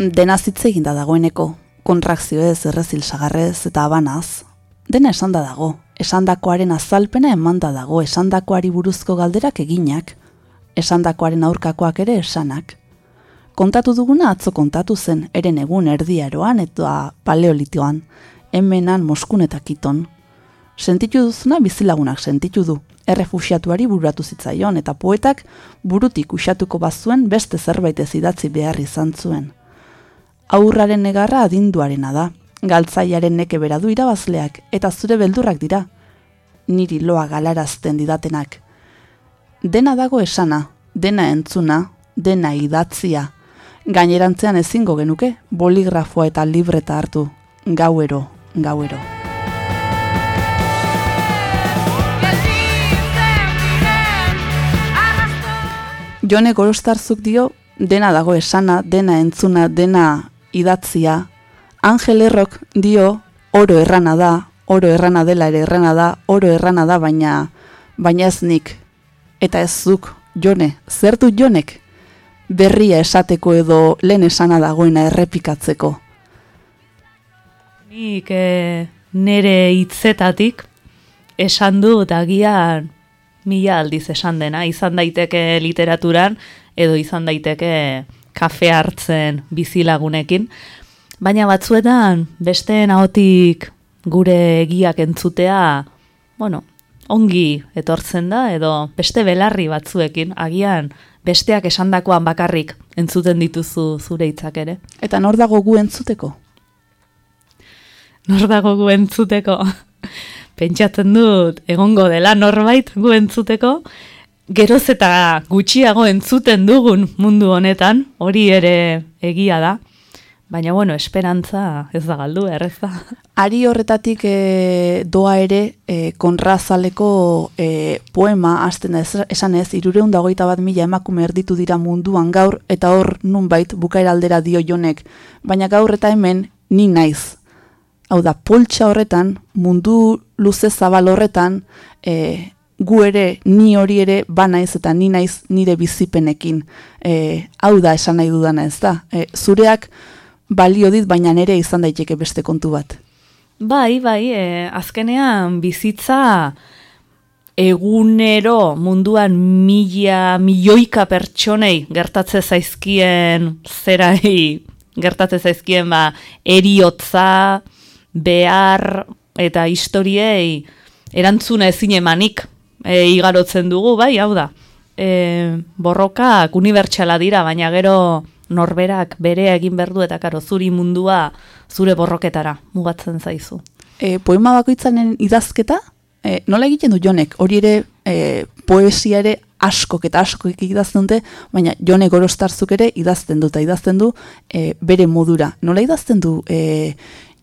Dena zitze eginda dagoeneko, kontrakzio ez, errezil sagarrez eta abanaz. Dena esanda dago, esandakoaren azalpena emanda dago, esandakoari buruzko galderak eginak, esandakoaren aurkakoak ere esanak. Kontatu duguna atzo kontatu zen, eren egun erdiaroan eta paleolitoan, hemenan Moskun eta Kiton. Sentitu duzuna bizilagunak sentitu du, errefuxiatuari buratu zitzaion eta poetak burutik usatuko bazuen beste zerbait ez idatzi behar izan zuen. Aurraren negarra adinduarena da, galtzaiaren neke bera du irabazleak eta zure beldurrak dira, niri loa galarazten didatenak. Dena dago esana, dena entzuna, dena idatzia. Gainerantzean ezingo genuke, boligrafoa eta libreta hartu, gauero, gauero. Jone Gorostarzuk dio, dena dago esana, dena entzuna, dena idatzia. Angel Errok dio, oro errana da, oro errana dela ere errana da, oro errana da, baina, baina ez nik. Eta ez zuk, Jone, zer du Jonek? Berria esateko edo lehen esana dagoena errepikatzeko. Nik e, nere hitzetatik esan dut agian mila aldiz esan dena, izan daiteke literaturan edo izan daiteke kafe hartzen bizilagunekin, baina batzuetan besteen ahotik gure egiak entzutea, bueno, ongi etortzen da edo beste belarri batzuekin agian besteak esandakoan bakarrik entzuten dituzu zure hitzak ere. Eta nor dago gu entzuteko? Nor dago gu entzuteko? Pentsatzen dut, egongo dela norbait gu entzuteko, geroz eta gutxiago entzuten dugun mundu honetan, hori ere egia da. Baina, bueno, esperantza ez da galdu, errez da. Ari horretatik e, doa ere e, konrazaleko e, poema hasten da es- esanez, irureun dagoita bat mila emakume erditu dira munduan gaur, eta hor nunbait bukaera aldera dio jonek, baina gaur eta hemen ni naiz. Hau da, poltsa horretan, mundu luze zabal horretan, e, gu ere, ni hori ere, ba naiz eta ni naiz nire bizipenekin. E, hau da esan nahi dudana ez da. E, zureak balio dit, baina nere izan daiteke beste kontu bat. Bai, bai, e, azkenean bizitza egunero munduan mila, milioika pertsonei gertatze zaizkien zerai, gertatze zaizkien ba, eriotza, behar eta historiei erantzuna ezin emanik e, igarotzen dugu, bai, hau da. E, borrokak unibertsala dira, baina gero norberak bere egin berdu eta karo zuri mundua zure borroketara mugatzen zaizu. E, poema bakoitzanen idazketa, e, nola egiten du jonek? Hori ere e, poesia ere askok eta askok idazten dute, baina jone gorostarzuk ere idazten du eta idazten du e, bere modura. Nola idazten du e,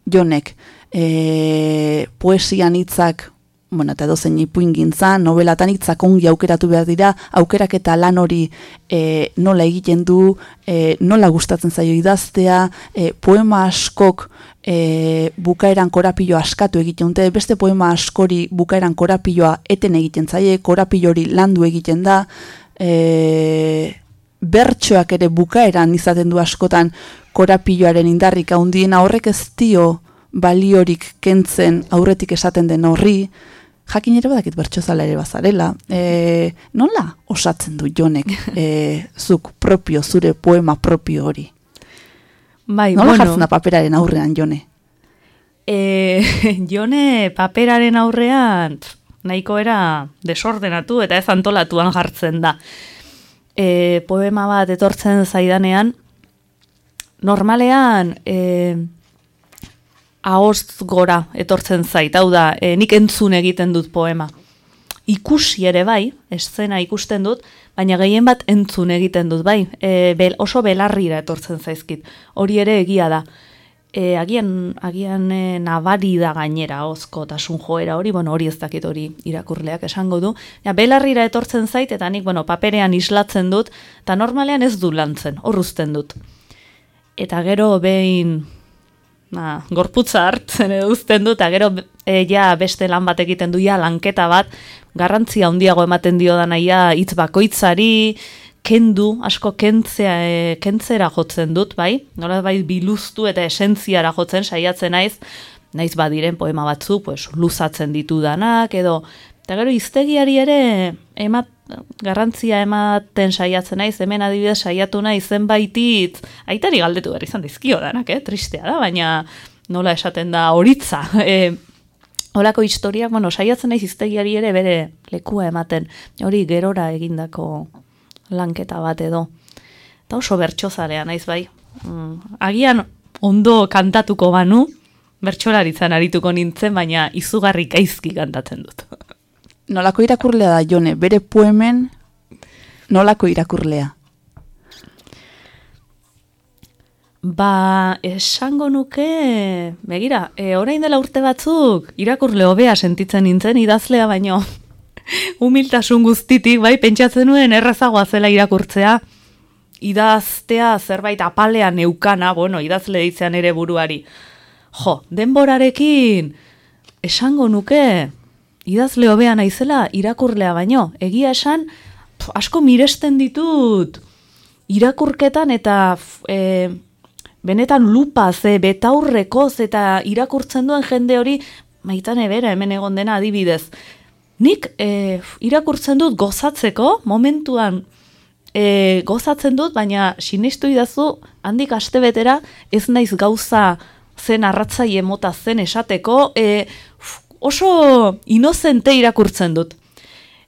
jonek e, poesian hitzak bueno, eta dozen ipuin gintza, novelatan hitzak ongi aukeratu behar dira, aukerak eta lan hori e, nola egiten du, e, nola gustatzen zaio idaztea, e, poema askok e, bukaeran korapilo askatu egiten dute, beste poema askori bukaeran korapiloa eten egiten zaie, korapilo hori landu egiten da, e, bertsoak ere bukaeran izaten du askotan korapiloaren indarrik handiena horrek ez dio baliorik kentzen aurretik esaten den horri, jakin ere badakit bertsozala ere bazarela, e, nola osatzen du jonek e, zuk propio, zure poema propio hori? Bai, Nola bueno, jartzen da paperaren aurrean jone? E, jone paperaren aurrean nahiko era desordenatu eta ez antolatuan jartzen da. E, poema bat etortzen zaidanean, normalean e, ahoz gora etortzen zait, hau da, e, nik entzun egiten dut poema. Ikusi ere bai, eszena ikusten dut, baina gehien bat entzun egiten dut bai, e, bel, oso belarrira etortzen zaizkit. Hori ere egia da. E, agian agian e, nabari da gainera ozkotasun joera hori, bueno, hori ez dakit hori irakurleak esango du. Ja, belarrira etortzen zait eta nik, bueno, paperean islatzen dut, eta normalean ez du lantzen, hor uzten dut. Eta gero behin na, gorputza hartzen uzten dut, eta gero e, ja beste lan bat egiten du, ja lanketa bat, garrantzia handiago ematen dio da naia hitz bakoitzari, kendu, asko kentzea, e, kentzera jotzen dut, bai? Nola bai biluztu eta esentziara jotzen saiatzen naiz, naiz badiren poema batzu, pues, luzatzen ditudanak, edo, eta gero iztegiari ere emat, garrantzia ematen saiatzen naiz, hemen adibidez saiatu nahi zenbaitit, aitari galdetu behar izan dizkio danak, eh? tristea da, baina nola esaten da horitza, e, Olako historiak, bueno, saiatzen naiz iztegiari ere bere lekua ematen. Hori gerora egindako lanketa bat edo. Eta oso bertsozalea naiz bai. Mm, agian ondo kantatuko banu, bertsolaritzan arituko nintzen, baina izugarri gaizki kantatzen dut. Nolako irakurlea da jone, bere poemen nolako irakurlea? Ba, esango nuke, begira, e, orain dela urte batzuk, irakurle hobea sentitzen nintzen idazlea baino. Humiltasun guztitik, bai, pentsatzen nuen errazagoa zela irakurtzea. Idaztea zerbait apalean neukana, bueno, idazle ditzean ere buruari. Jo, denborarekin, esango nuke, idazle hobea naizela irakurlea baino. Egia esan, pf, asko miresten ditut irakurketan eta e, benetan lupaz, e, betaurrekoz eta irakurtzen duen jende hori maitane bera hemen egon dena adibidez. Nik e, irakurtzen dut gozatzeko, momentuan e, gozatzen dut, baina sinistu idazu handik astebetera ez naiz gauza zen arratzaile mota zen esateko, e, oso inozente irakurtzen dut.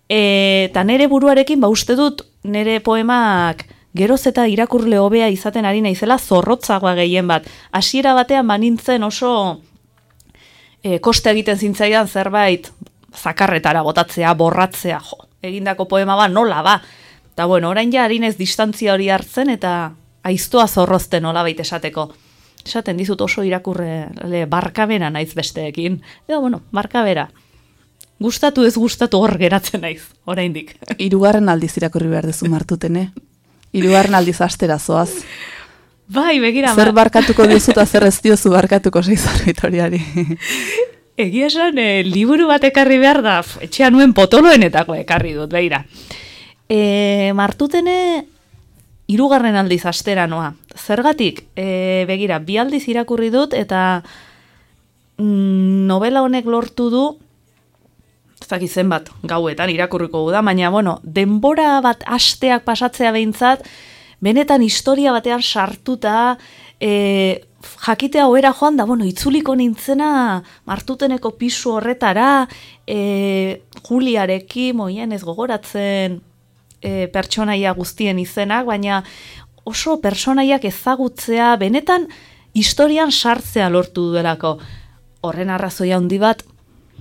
E, eta nere buruarekin ba uste dut nire poemak geroz eta irakurle hobea izaten ari naizela zorrotzagoa gehien bat. Hasiera batean banintzen oso e, koste egiten zintzaidan zerbait zakarretara botatzea, borratzea, jo, egindako poema ba, nola ba. Eta bueno, orain ja harinez distantzia hori hartzen eta aiztoa zorrozten nola baita esateko. Esaten dizut oso irakurre barkabera naiz besteekin. Edo, bueno, barkabera. Gustatu ez gustatu hor geratzen naiz, oraindik. Hirugarren aldiz irakurri behar duzu martutene. Hirugarren aldiz astera zoaz. Bai, begira, Zer ma- barkatuko diozu eta zer ez diozu barkatuko sei zarritoriari. Egia esan, e, liburu bat ekarri behar da, etxean nuen potoloenetako ekarri dut, beira. E, martutene, hirugarren aldiz astera noa. Zergatik, e, begira, bi aldiz irakurri dut, eta mm, novela honek lortu du, ez dakit zenbat, gauetan irakurriko da, baina, bueno, denbora bat asteak pasatzea behintzat, benetan historia batean sartuta, e, jakitea ohera joan da, bueno, itzuliko nintzena martuteneko pisu horretara, e, Juliarekin, moien ez gogoratzen e, pertsonaia guztien izenak, baina oso pertsonaiak ezagutzea, benetan historian sartzea lortu duelako. Horren arrazoia handi bat,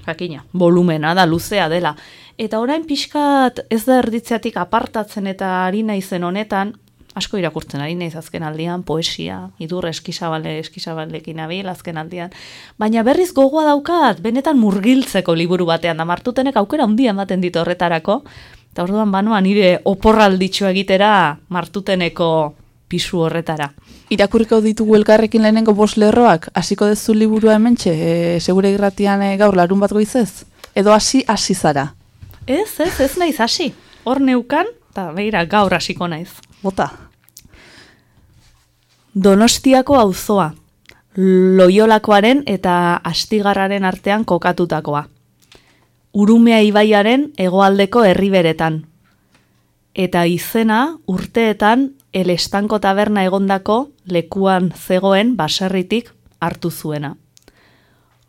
jakina, volumena da, luzea dela. Eta orain pixkat ez da erditzeatik apartatzen eta ari naizen honetan, asko irakurtzen ari naiz azken aldian, poesia, idur eskizabale, eskizabalekin abil azken aldian, baina berriz gogoa daukat, benetan murgiltzeko liburu batean, da martutenek aukera handia ematen dit horretarako, eta orduan banoa nire oporralditxo egitera martuteneko pisu horretara. Irakurriko ditugu elkarrekin lehenengo bost lerroak, hasiko dezu liburua hementxe, e, segure irratian e, gaur larun bat goizez? Edo hasi hasi zara? Ez, ez, ez naiz hasi. Hor neukan, eta beira gaur hasiko naiz. Bota. Donostiako auzoa, Loiolakoaren eta Astigarraren artean kokatutakoa. Urumea ibaiaren hegoaldeko herriberetan. Eta izena urteetan El Estanko taberna egondako lekuan zegoen baserritik hartu zuena.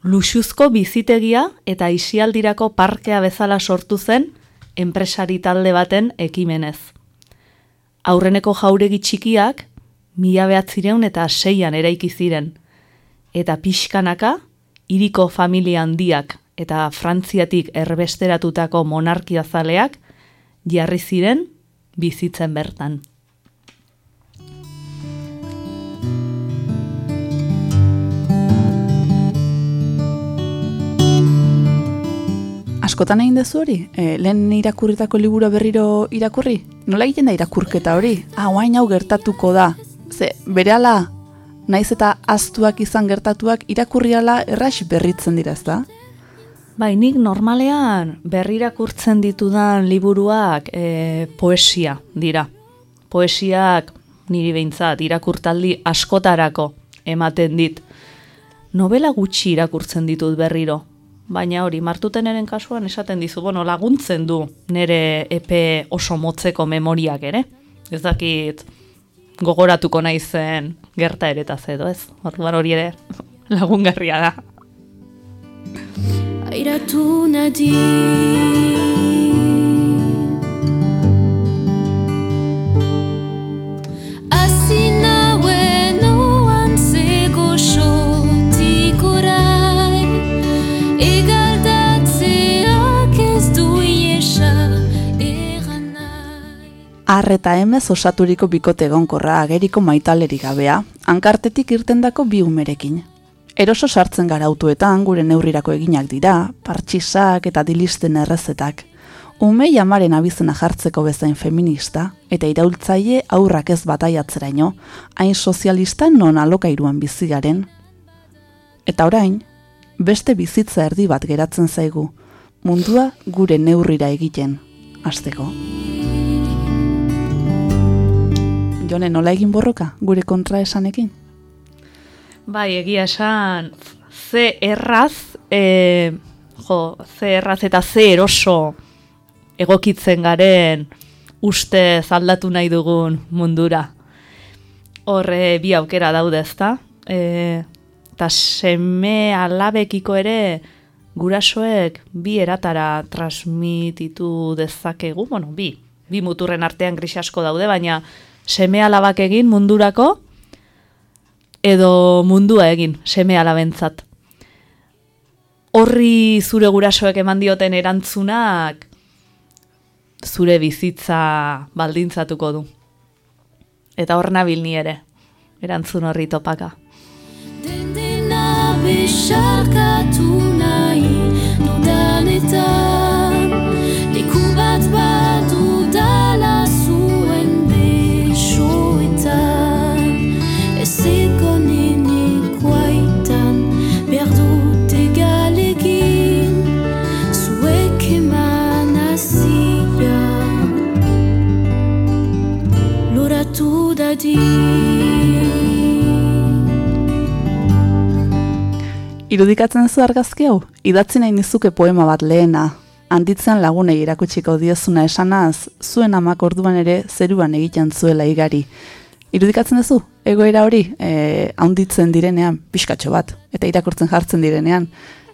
Luxuzko bizitegia eta isialdirako parkea bezala sortu zen enpresari talde baten ekimenez. Aurreneko jauregi txikiak mila behatzireun eta seian eraiki ziren. Eta pixkanaka, hiriko familia handiak eta Frantziatik erbesteratutako monarkia zaleak jarri ziren bizitzen bertan. Askotan egin dezu hori? E, lehen irakurritako libura berriro irakurri? Nola egiten da irakurketa hori? Ah, oain hau gertatuko da. Ze, berehala, naiz eta aztuak izan gertatuak irakurriala erraix berritzen dira, ez da? Bai, nik normalean berrirakurtzen ditudan liburuak e, poesia dira. Poesiak niri behintzat irakurtaldi askotarako ematen dit. Novela gutxi irakurtzen ditut berriro. Baina hori, martuteneren kasuan esaten dizu, bueno, laguntzen du nire epe oso motzeko memoriak ere. Ez dakit gogoratuko naizen gerta eretaz edo ez. Orduan hori ere lagungarria da. Airatu nadi Hasi nauen oan zego sotik orain Egaldatzeak ez du iesa egan nahi Ar eta emez osaturiko bikote egonkorra ageriko maitalerik gabea, hankartetik irtendako bi umerekin. Eroso sartzen gara autoetan gure neurrirako eginak dira, partxisak eta dilisten errezetak. Ume jamaren abizena jartzeko bezain feminista, eta iraultzaile aurrak ez bataiatzeraino, hain sozialista non alokairuan bizi garen. Eta orain, beste bizitza erdi bat geratzen zaigu, mundua gure neurrira egiten, hasteko. Jone, nola egin borroka gure kontra esanekin? Bai, egia esan, ze erraz, e, jo, ze erraz eta ze eroso egokitzen garen uste zaldatu nahi dugun mundura. Horre bi aukera daude ezta. E, eta seme alabekiko ere gurasoek bi eratara transmititu dezakegu, bueno, bi, bi muturren artean gris asko daude, baina seme alabak egin mundurako, edo mundua egin seme alabentzat. Horri zure gurasoek eman dioten erantzunak zure bizitza baldintzatuko du. Eta hor nabil ni ere, erantzun horri topaka. Den dena besarkatu Irudikatzen zu argazki hau? Idatzi nahi nizuke poema bat lehena. Handitzen lagunei irakutsiko diezuna esanaz, zuen amak orduan ere zeruan egiten zuela igari. Irudikatzen duzu? Egoera hori, e, handitzen direnean, pixkatxo bat, eta irakurtzen jartzen direnean,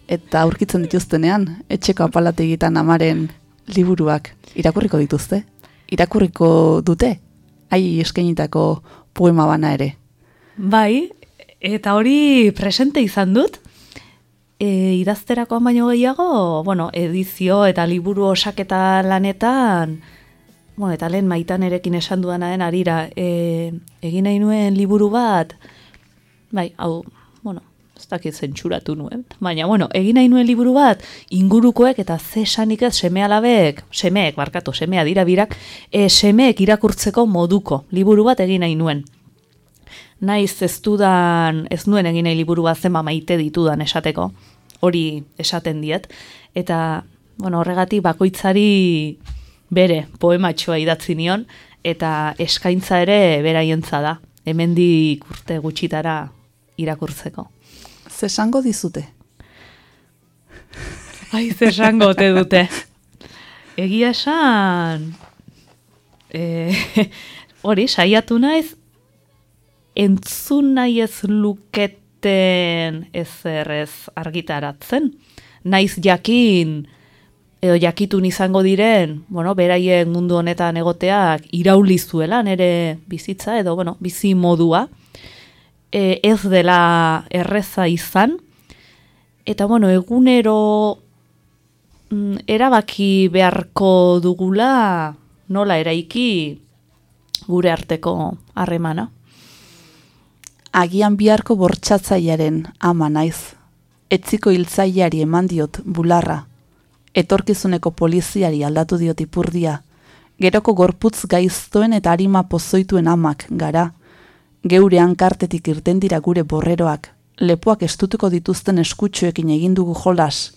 eta aurkitzen dituztenean, etxeko apalategitan amaren liburuak irakurriko dituzte? Irakurriko dute? Ai eskainitako poema bana ere. Bai, eta hori presente izan dut, e, idazterakoan baino gehiago, bueno, edizio eta liburu osaketa lanetan, bueno, eta lehen maitan erekin esan dudanaren arira, e, egin nahi nuen liburu bat, bai, hau, ez dakit zentsuratu nuen, baina, bueno, egin nahi nuen liburu bat, ingurukoek eta ze esanik ez seme alabek, semeek, barkatu, semea dira birak, e, semeek irakurtzeko moduko liburu bat egin nahi nuen. Naiz ez dudan, ez nuen egin nahi liburu bat zenba maite ditudan esateko, hori esaten diet, eta, bueno, horregatik bakoitzari bere poematxoa idatzi nion, eta eskaintza ere beraientza da, hemendik urte gutxitara irakurtzeko. Ze esango dizute? Ai, ze esango ote dute. Egia esan, e, hori, saiatu naiz, entzun nahi ez luketen ezer ez argitaratzen. Naiz jakin, edo jakitun izango diren, bueno, beraien mundu honetan egoteak irauli zuela nere bizitza, edo, bueno, bizi modua, e, ez dela erreza izan, eta, bueno, egunero mm, erabaki beharko dugula nola eraiki gure arteko harremana. Agian biharko bortxatzaiaren ama naiz. Etziko hiltzaileari eman diot bularra. Etorkizuneko poliziari aldatu diot ipurdia. Geroko gorputz gaiztoen eta harima pozoituen amak gara. Geurean kartetik irten dira gure borreroak. Lepoak estutuko dituzten eskutxoekin egin dugu jolas.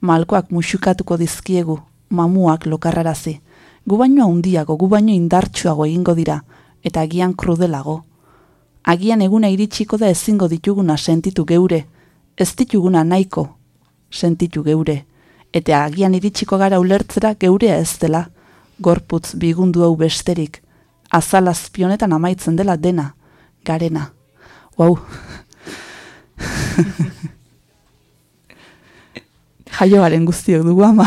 Malkoak musukatuko dizkiegu. Mamuak lokarrarazi. Gu baino handiago, gu baino indartsuago egingo dira. Eta agian krudelago agian eguna iritsiko da ezingo dituguna sentitu geure, ez dituguna nahiko sentitu geure, eta agian iritsiko gara ulertzera geurea ez dela, gorputz bigundu hau besterik, azalazpionetan amaitzen dela dena, garena. Wow. Jaio garen guztiok dugu ama.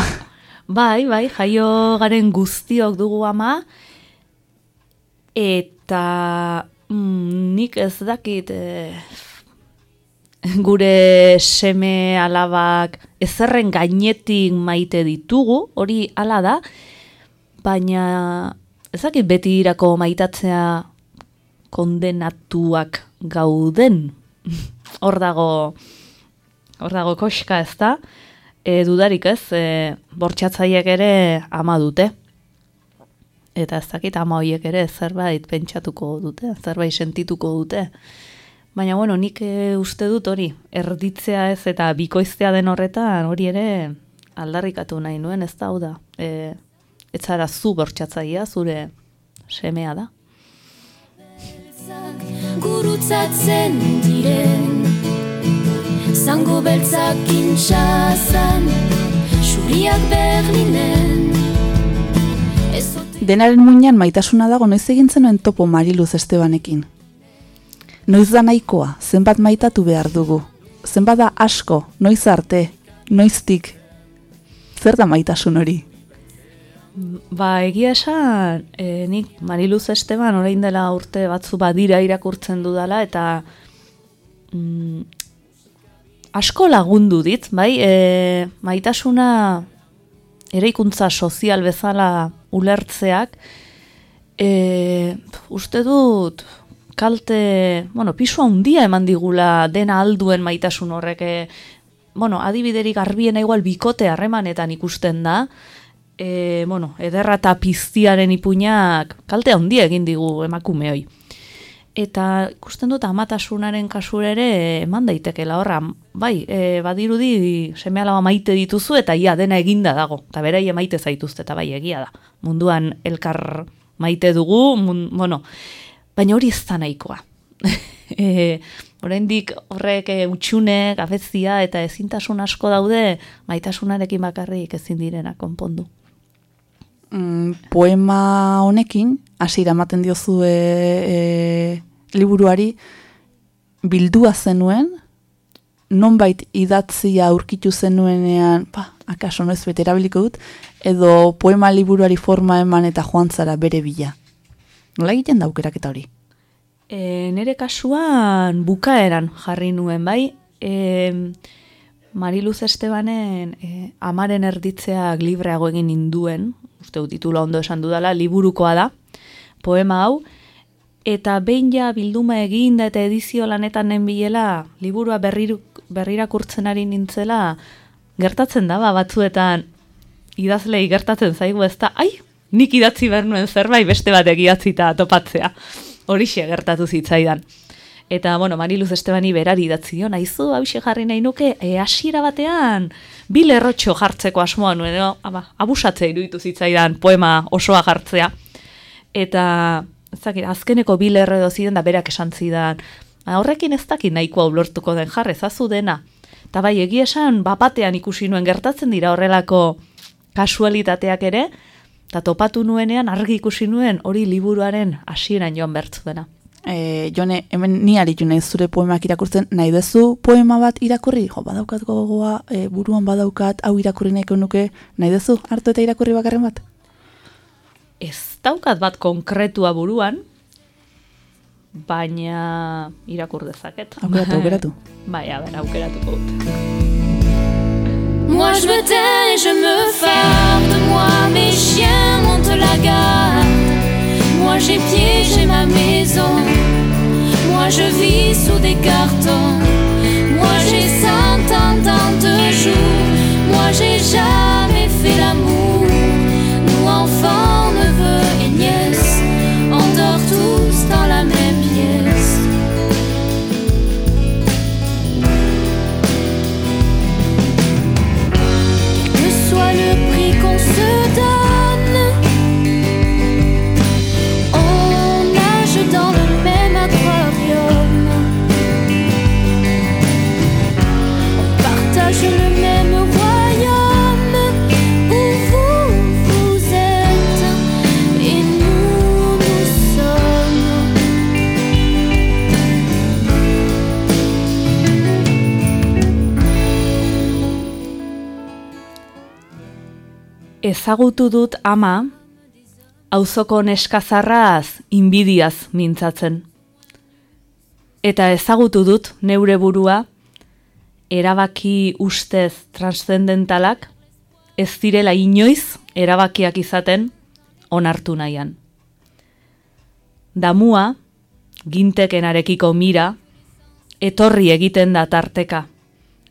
Bai, bai, jaio garen guztiok dugu ama, eta mm, nik ez dakit e, gure seme alabak ezerren gainetik maite ditugu, hori hala da, baina ez dakit beti irako maitatzea kondenatuak gauden. Hor dago, hor dago koska ez da, e, dudarik ez, e, bortxatzaiek ere ama dute. Eta ez dakit ama horiek ere zerbait pentsatuko dute, zerbait sentituko dute. Baina, bueno, nik e, uste dut hori, erditzea ez eta bikoiztea den horretan hori ere aldarrikatu nahi nuen, ez da, hau da. E, ez zara zu bortxatzaia, zure semea da. Gurutzatzen diren Zango beltzak intxazan, xuriak Berlinen Denaren muinean maitasuna dago noiz egin zenuen topo Mariluz Estebanekin. Noiz da nahikoa, zenbat maitatu behar dugu. Zenbat da asko, noiz arte, noiztik. Zer da maitasun hori? Ba, egia esan, e, nik Mariluz Esteban orain dela urte batzu badira irakurtzen dudala eta mm, asko lagundu dit, bai? E, maitasuna eraikuntza sozial bezala ulertzeak, e, uste dut kalte, bueno, pisua handia eman digula dena alduen maitasun horrek, e, bueno, adibiderik garbiena igual bikote harremanetan ikusten da, e, bueno, ederra eta piztiaren ipuinak kalte handia egin digu emakume hoi. Eta ikusten dut amatasunaren kasura ere eman daitekela horra, bai, e, badirudi seme alaba maite dituzu eta ia dena eginda dago, eta berai maite zaituzte eta bai egia da. Munduan elkar maite dugu, mun, bueno, baina hori ez da nahikoa. e, oraindik horrek e, utxune, gabezia eta ezintasun asko daude, maitasunarekin bakarrik ezin direna konpondu. Mm, poema honekin, hasiera ematen diozu e, e, liburuari, bildua zenuen, nonbait idatzia aurkitu zenuenean, pa, akaso noiz bete erabiliko dut, edo poema liburuari forma eman eta joan zara bere bila. Nola egiten da aukeraketa hori? E, nere kasuan bukaeran jarri nuen, bai? E, Mariluz Estebanen e, amaren erditzeak libreago egin induen, uste titula ondo esan dudala, liburukoa da, poema hau, eta behin ja bilduma egin da eta edizio lanetan nenbilela, liburua berriru, berrirakurtzen ari nintzela, gertatzen da, ba, batzuetan idazlei gertatzen zaigu ez da, ai, nik idatzi behar nuen zerbait beste batek idatzita topatzea. Horixe gertatu zitzaidan. Eta, bueno, Mariluz Estebani berari idatzi dio, nahizu, hause jarri nahi nuke, e, hasiera batean, bi lerrotxo jartzeko asmoa nuen, no? Aba, abusatzea iruditu zitzaidan poema osoa jartzea. Eta, ez dakit, azkeneko bi lerro edo ziren da berak esan zidan, "Ba, horrekin ez dakit nahikoa ulertuko den jarre, zazu dena. Eta bai, egia esan, bapatean ikusi nuen gertatzen dira horrelako kasualitateak ere, eta topatu nuenean argi ikusi nuen hori liburuaren hasieran joan bertzu dena. E, jone, hemen ni aritu nahi zure poemak irakurtzen, nahi dezu poema bat irakurri? Jo, badaukat gogoa, e, buruan badaukat, hau irakurri nahiko nuke, nahi dezu hartu eta irakurri bakarren bat? Ez daukat bat konkretua buruan, baina irakur dezaket. Aukeratu, aukeratu. Bai, a ber, aukeratuko dut. Moi je me tais et je me farde Moi mes chiens montent la garde Moi j'ai j'ai ma maison. Moi je vis sous des cartons. Moi j'ai cent ans dans deux jours. Moi j'ai jamais fait l'amour. Nous enfants, Ezagutu dut ama, auzoko neskazarraz inbidiaz mintzatzen. Eta ezagutu dut neure burua, erabaki ustez transcendentalak, ez direla inoiz erabakiak izaten onartu nahian. Damua, gintekenarekiko mira, etorri egiten da tarteka,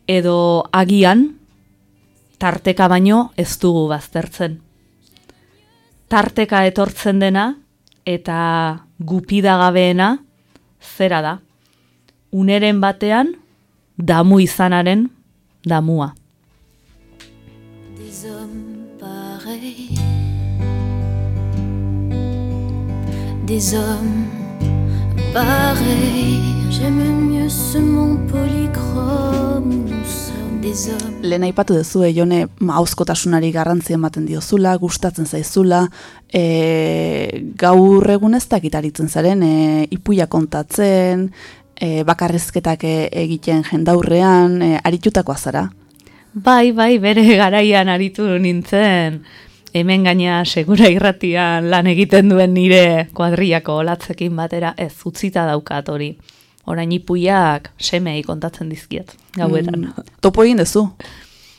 edo agian, tarteka baino ez dugu baztertzen. Tarteka etortzen dena eta gupidagabeena zera da. Uneren batean damu izanaren damua. Des hommes pareils. Des hommes pareils. J'aime mieux ce monde polychrome Lehen aipatu duzu, jone, hauzkotasunari garrantzia ematen diozula, gustatzen zaizula, e, gaur egun ez dakit aritzen zaren, e, ipuia kontatzen, e, bakarrizketak e, egiten jendaurrean, e, aritutakoa zara. Bai, bai, bere garaian aritu nintzen hemen gaina segura irratian lan egiten duen nire kuadriako olatzekin batera ez utzita daukat hori. Orain ipuiak semei kontatzen dizkiet, gauetan. Mm, topo egin duzu.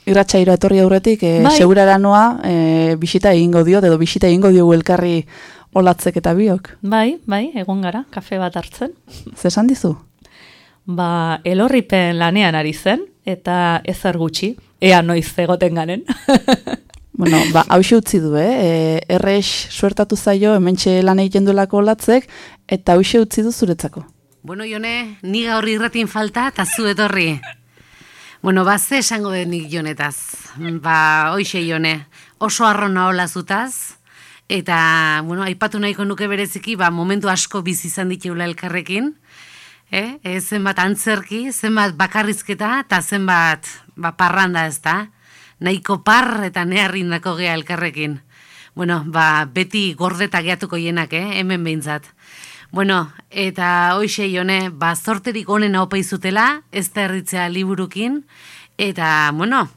Irratsairo etorri aurretik, e, Bai. segurara noa, e, bisita egingo dio, edo bisita egingo diogu elkarri olatzek eta biok. Bai, bai, egon gara, kafe bat hartzen. Zesan dizu? Ba, elorripen lanean ari zen, eta ezer gutxi, ea noiz egoten garen. Bueno, ba, hause utzi du, eh? E, errex suertatu zaio, hementxe lan egiten duelako olatzek, eta hause utzi du zuretzako. Bueno, Jone, ni gaur irratin falta eta zu etorri. Bueno, ba, ze esango den nik Jonetaz. Ba, hoxe Jone, oso arrona hola zutaz, eta, bueno, aipatu nahiko nuke bereziki, ba, momentu asko bizi izan diteula elkarrekin, eh? E, zenbat antzerki, zenbat bakarrizketa, eta zenbat, ba, parranda ez da, nahiko par eta neharrindako gea elkarrekin. Bueno, ba, beti gordeta geatuko jenak, eh? hemen behintzat. Bueno, eta hoxe jone, ba, zorterik onena opa izutela, ez da erritzea liburukin, eta, bueno,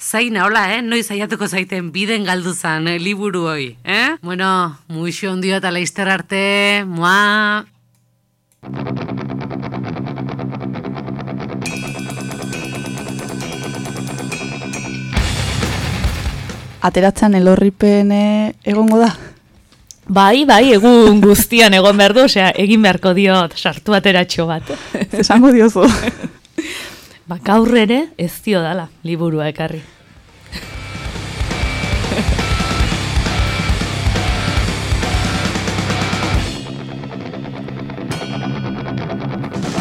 zaina hola, eh? Noiz saiatuko zaiten biden galduzan eh, liburu hoi, eh? Bueno, muixo ondio eta laizter arte, mua... Ateratzen elorripen eh, egongo da? Bai, bai, egun guztian egon behar du, osea, egin beharko diot sartu ateratxo bat. Esango diozu. ba, gaur ere ez dio dala liburua ekarri.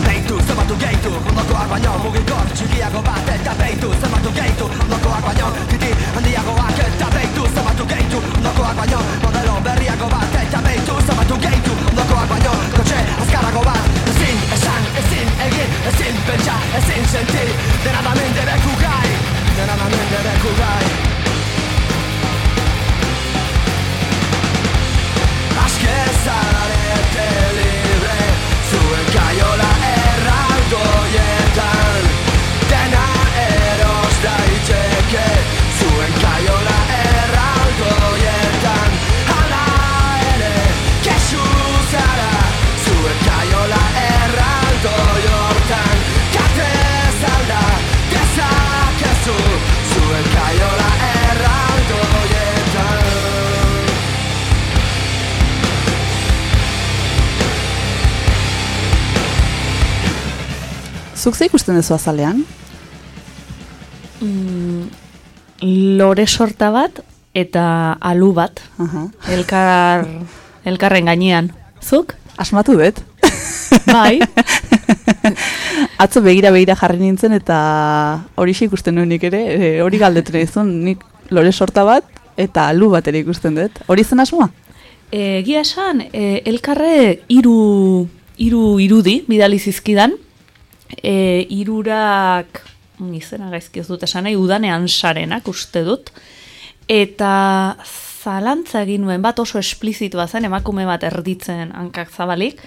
Beitu, zenbatu gehitu, ondokoak baino Mugikor txikiago bat eta beitu ezin senti Dena da mende Zuk ze ikusten duzu azalean? Lore sorta bat eta alu bat, Aha. elkar, elkarren gainean. Zuk? Asmatu dut. Bai, Atzo begira begira jarri nintzen eta hori ikusten nuen nik ere, e, hori galdetu nahi zuen, nik lore sorta bat eta alu bat ere ikusten dut. Hori zen asmoa? egia esan, e, elkarre hiru hiru irudi bidali zizkidan, e, irurak mm, izena gaizki ez dut esan nahi, udanean sarenak uste dut, eta zalantza egin nuen bat oso esplizitua zen, emakume bat erditzen hankak zabalik,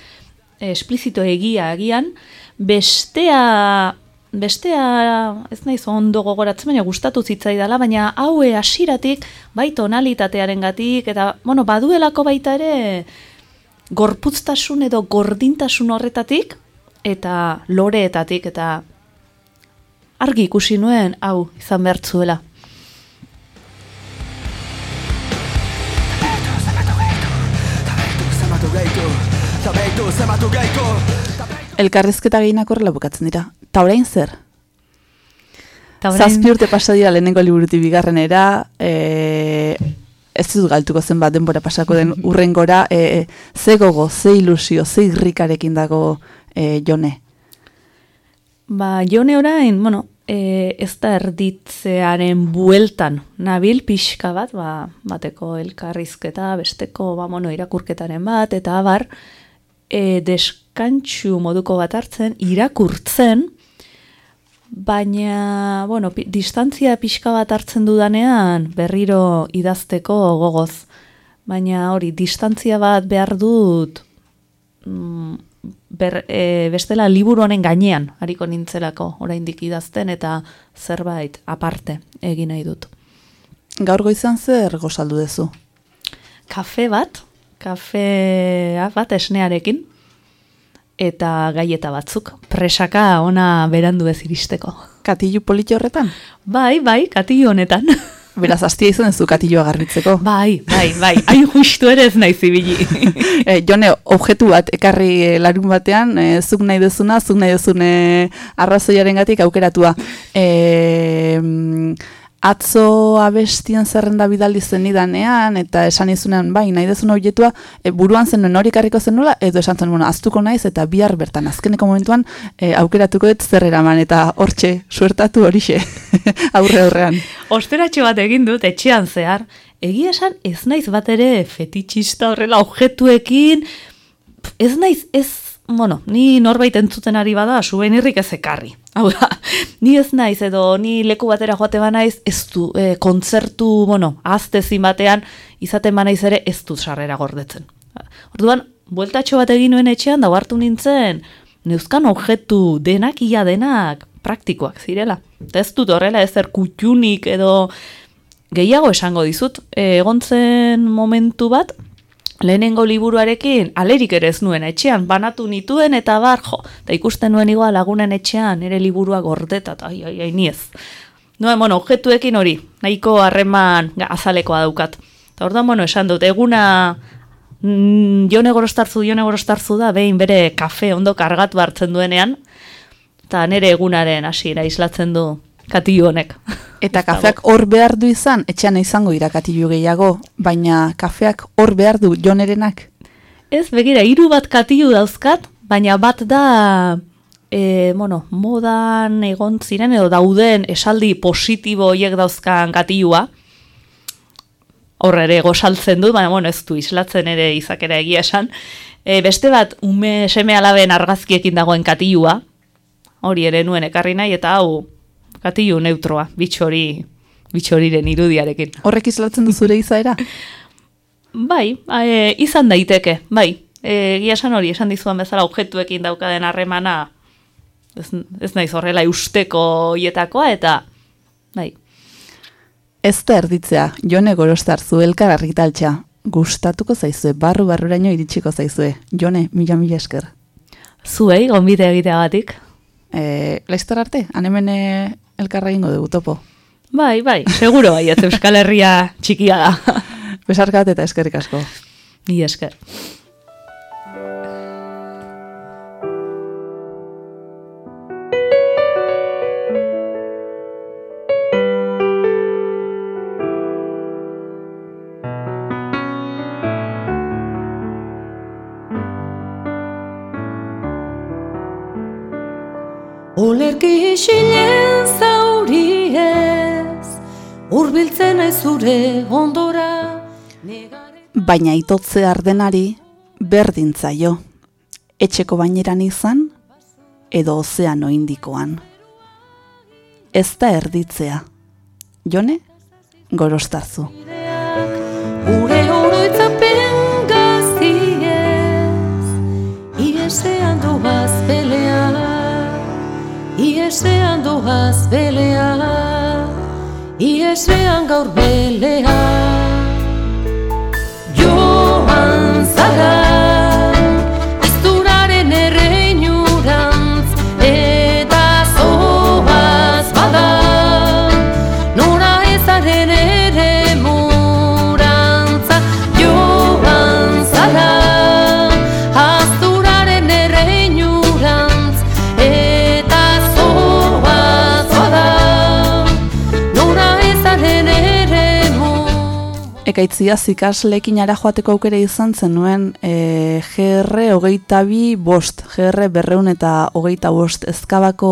esplizito egia agian, bestea bestea ez naiz ondo gogoratzen, baina gustatu zitzaidala, baina haue hasiratik bai tonalitatearen gatik, eta bueno, baduelako baita ere gorputztasun edo gordintasun horretatik, eta loreetatik, eta argi ikusi nuen, hau, izan behar zuela. Zenbatu gehitu, eta behitu, zenbatu gehitu Elkarrezketa gehienak horrela bukatzen dira. Ta orain zer? Ta orain- Zazpi urte pasa dira lehenengo liburutik bigarrenera, e, ez dut galtuko zenbat denbora pasako den urrengora, e, ze gogo, ze ilusio, ze irrikarekin dago e, jone. Ba, jone orain, bueno, e, ez da erditzearen bueltan nabil pixka bat, ba, bateko elkarrizketa, besteko, ba, bueno, irakurketaren bat, eta abar, e, deskantxu moduko bat hartzen, irakurtzen, baina, bueno, distantzia pixka bat hartzen dudanean, berriro idazteko gogoz. Baina hori, distantzia bat behar dut, mm, ber, e, bestela liburu honen gainean hariko nintzelako oraindik idazten eta zerbait aparte egin nahi dut. Gaur goizan zer gozaldu dezu? Kafe bat, kafea bat esnearekin, eta gaieta batzuk. Presaka ona berandu ez iristeko. Katilu politi horretan? Bai, bai, katillo honetan. Beraz, hastia izan ez du katilloa garbitzeko. Bai, bai, bai, hain justu ere ez naiz ibili. e, jone, objektu bat ekarri eh, larun batean, e, zuk nahi duzuna, zuk nahi duzune arrazoiaren gatik aukeratua. E, mm, atzo abestian zerrenda bidali zenidanean, eta esan izunean, bai, nahi duzun objetua, e, buruan zen nuen hori karriko zenula, edo esan zen, bueno, aztuko naiz, eta bihar bertan, azkeneko momentuan, e, aukeratuko dut zer eraman, eta hortxe, suertatu horixe, aurre aurrean. Osteratxo bat egin dut, etxean zehar, egia esan ez naiz bat ere fetitxista horrela objetuekin, ez naiz, ez, bueno, ni norbait entzuten ari bada, zuen irrik ez ekarri. Hau da, ni ez naiz edo ni leku batera joate ba naiz, ez du, e, kontzertu, bueno, aztezin batean, izaten ba naiz ere ez du sarrera gordetzen. Orduan, bueltatxo bat egin nuen etxean, da hartu nintzen, neuzkan objektu denak, ia denak, praktikoak zirela. Eta ez dut horrela ezer kutxunik edo gehiago esango dizut. Egon zen momentu bat, lehenengo liburuarekin alerik ere ez nuen etxean, banatu nituen eta bar, jo, eta ikusten nuen igual lagunen etxean, ere liburua gordeta, eta ai, ai, ai, ni ez. Nuen, bueno, objektuekin hori, nahiko harreman azalekoa daukat. Eta orduan, bueno, esan dut, eguna mm, jone gorostarzu, jone gorostarzu da, behin bere kafe ondo kargatu hartzen duenean, eta nire egunaren hasiera islatzen du katilu honek. Eta kafeak hor behar du izan, etxean izango dira katilu gehiago, baina kafeak hor behar du jonerenak. Ez, begira, hiru bat katilu dauzkat, baina bat da, e, bueno, modan egon ziren edo dauden esaldi positibo hiek dauzkan katilua, horre ere gozaltzen du, baina bueno, ez du islatzen ere izakera egia esan. E, beste bat, ume seme alaben argazkiekin dagoen katilua, hori ere nuen ekarri nahi, eta hau, katilu neutroa, bitxori, bitxoriren irudiarekin. Horrek islatzen du zure izaera? Bai, e, izan daiteke, bai. E, egia esan hori, esan dizuan bezala objektuekin daukaden harremana, ez, ez naiz horrela eusteko hietakoa, eta bai. Ez da erditzea, jone gorostar zu elkar argitaltxa. Gustatuko zaizue, barru barruraino iritsiko zaizue. Jone, mila mila esker. Zuei, gonbite egiteagatik. E, Laiztor arte, anemene elkarra ingo dugu topo. Bai, bai, seguro bai, ez Euskal Herria txikia da. Besarkat eta eskerrik asko. Ni esker. Zure ondora. Baina itotze ardenari berdintzaio. Etxeko baineran izan edo ozeano indikoan. Ez da erditzea. Jone, gorostarzu. Gure oroitzapen gaztiez, iesean doaz belea, iesean doaz belea, iesean gaur belea. Joan zara, Ekaitziaz ikaslekin ara joateko aukera izan zenuen e, GR hogeita bi bost, GR berreun eta hogeita bost ezkabako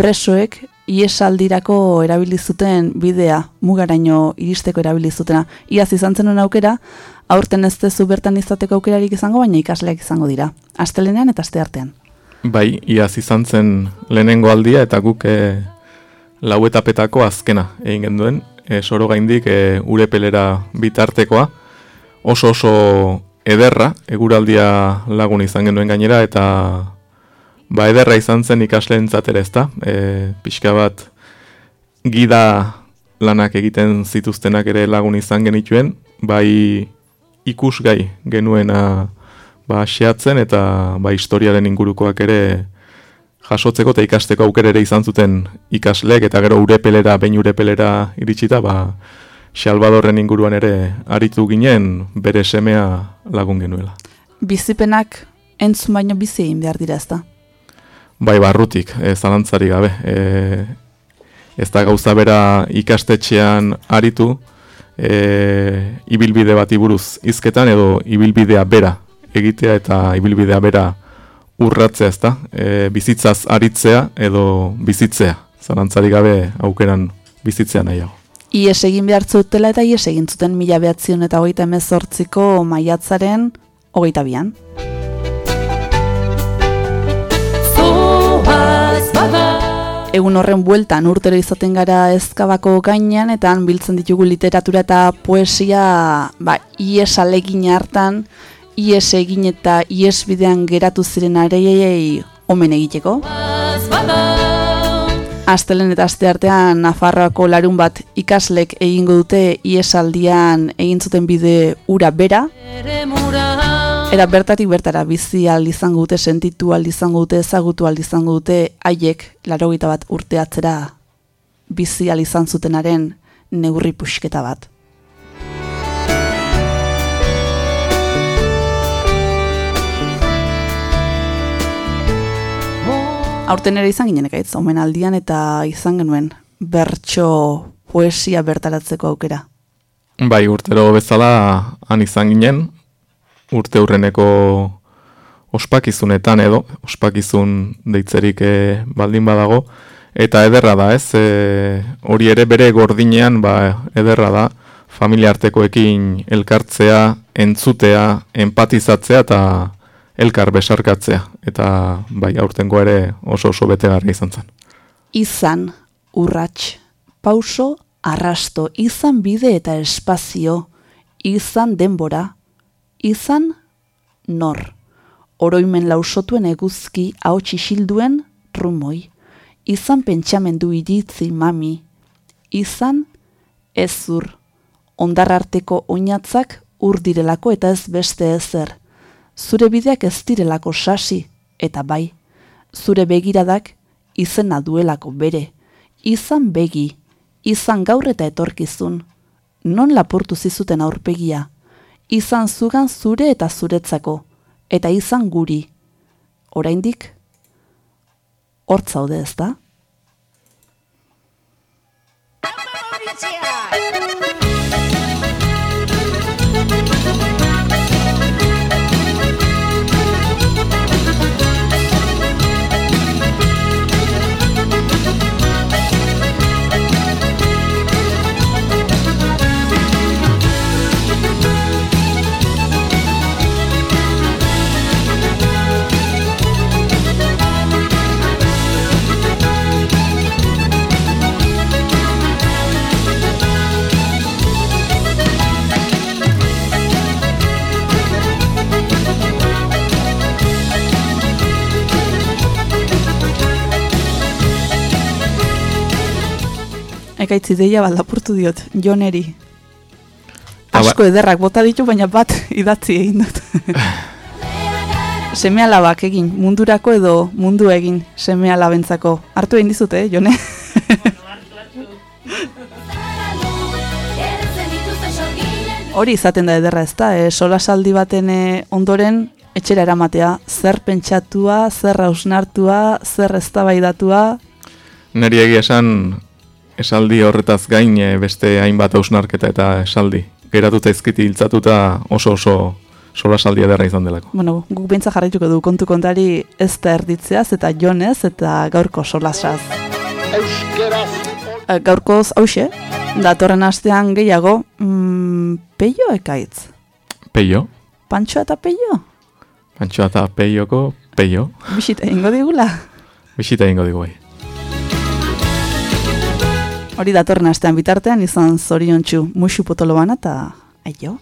presoek iesaldirako erabili zuten bidea, mugaraino iristeko erabili zutena. Iaz izan zenuen aukera, aurten ez dezu bertan izateko aukerarik izango, baina ikasleak izango dira. Astelenean eta aste artean. Bai, iaz izan zen lehenengo aldia eta guk e, lauetapetako azkena egin genduen, e, soro gaindik e, urepelera bitartekoa, oso oso ederra, eguraldia lagun izan genuen gainera, eta ba ederra izan zen ikasleentzat ere ezta, e, pixka bat gida lanak egiten zituztenak ere lagun izan genituen, bai ikusgai genuena ba xeatzen eta ba historiaren ingurukoak ere jasotzeko eta ikasteko aukera ere izan zuten ikasleek eta gero urepelera, behin urepelera iritsita, ba Salvadorren inguruan ere aritu ginen bere semea lagun genuela. Bizipenak entzun baino bizi egin behar dira ezta. Bai, barrutik, e, zalantzari gabe. E, ez da gauza bera ikastetxean aritu, e, ibilbide bati buruz hizketan edo ibilbidea bera egitea eta ibilbidea bera urratzea ez da. E, bizitzaz aritzea edo bizitzea. Zalantzari gabe aukeran bizitzea nahiago. Ies egin behar zutela eta ies egin zuten mila behatzion eta hogeita emezortziko maiatzaren hogeita bian. Egun horren bueltan urtero izaten gara ezkabako gainean eta han biltzen ditugu literatura eta poesia ba, ies alegin hartan, ies egin eta ies bidean geratu ziren areiei omen egiteko. Astelen eta aste artean Nafarroako larun bat ikaslek egingo dute iesaldian egin zuten bide ura bera, Eta bertatik bertara bizi izango dute, sentitu izango dute, ezagutu izango dute, haiek, larogeita bat urte atzera, bizi izan zutenaren neurri pusketa bat. Aurten ere izan ginen ekaitz, omenaldian eta izan genuen bertso poesia bertaratzeko aukera. Bai, urtero bezala han izan ginen, urte hurreneko ospakizunetan edo, ospakizun deitzerik eh, baldin badago, eta ederra da ez, e, hori ere bere gordinean ba, ederra da, familia artekoekin elkartzea, entzutea, empatizatzea eta elkar besarkatzea. Eta bai, aurtengo ere oso oso betegarria izan zen. izan, urrats, pauso, arrasto, izan bide eta espazio, izan denbora, izan nor, oroimen lausotuen eguzki ahots isilduen rumoi, izan pentsamendu iritzi mami, izan ezur, ondar arteko oinatzak ur direlako eta ez beste ezer, zure bideak ez direlako sasi, eta bai, zure begiradak izena duelako bere, izan begi, izan gaur eta etorkizun, non lapurtu zizuten aurpegia, izan zugan zure eta zuretzako, eta izan guri, oraindik, hortz zaude ez da? Ekaitz ideia bat lapurtu diot, joneri. Ah, ba- Asko ederrak bota ditu, baina bat idatzi egin dut. seme alabak egin, mundurako edo mundu egin seme alabentzako. Hartu egin dizute, eh, jone? Hori izaten da ederra ez da, e, solasaldi baten e, ondoren etxera eramatea, zer pentsatua, zer hausnartua, zer eztabaidatua, Neri egia esan esaldi horretaz gain eh, beste hainbat hausnarketa eta esaldi. Geratuta izkiti hiltzatuta oso oso solasaldi ederra izan delako. Bueno, guk bintza jarraituko du kontu kontari ez da erditzeaz eta jonez eta gaurko solasaz. Eh, Gaurkoz hause, datorren astean gehiago, mm, peio ekaitz. Peio, Pantxoa eta peio? pantxoa eta peioko, peio, Bisita egingo digula. bisita egingo digu bai. Hori datorren astean bitartean izan zoriontsu musu potolo bana eta aio.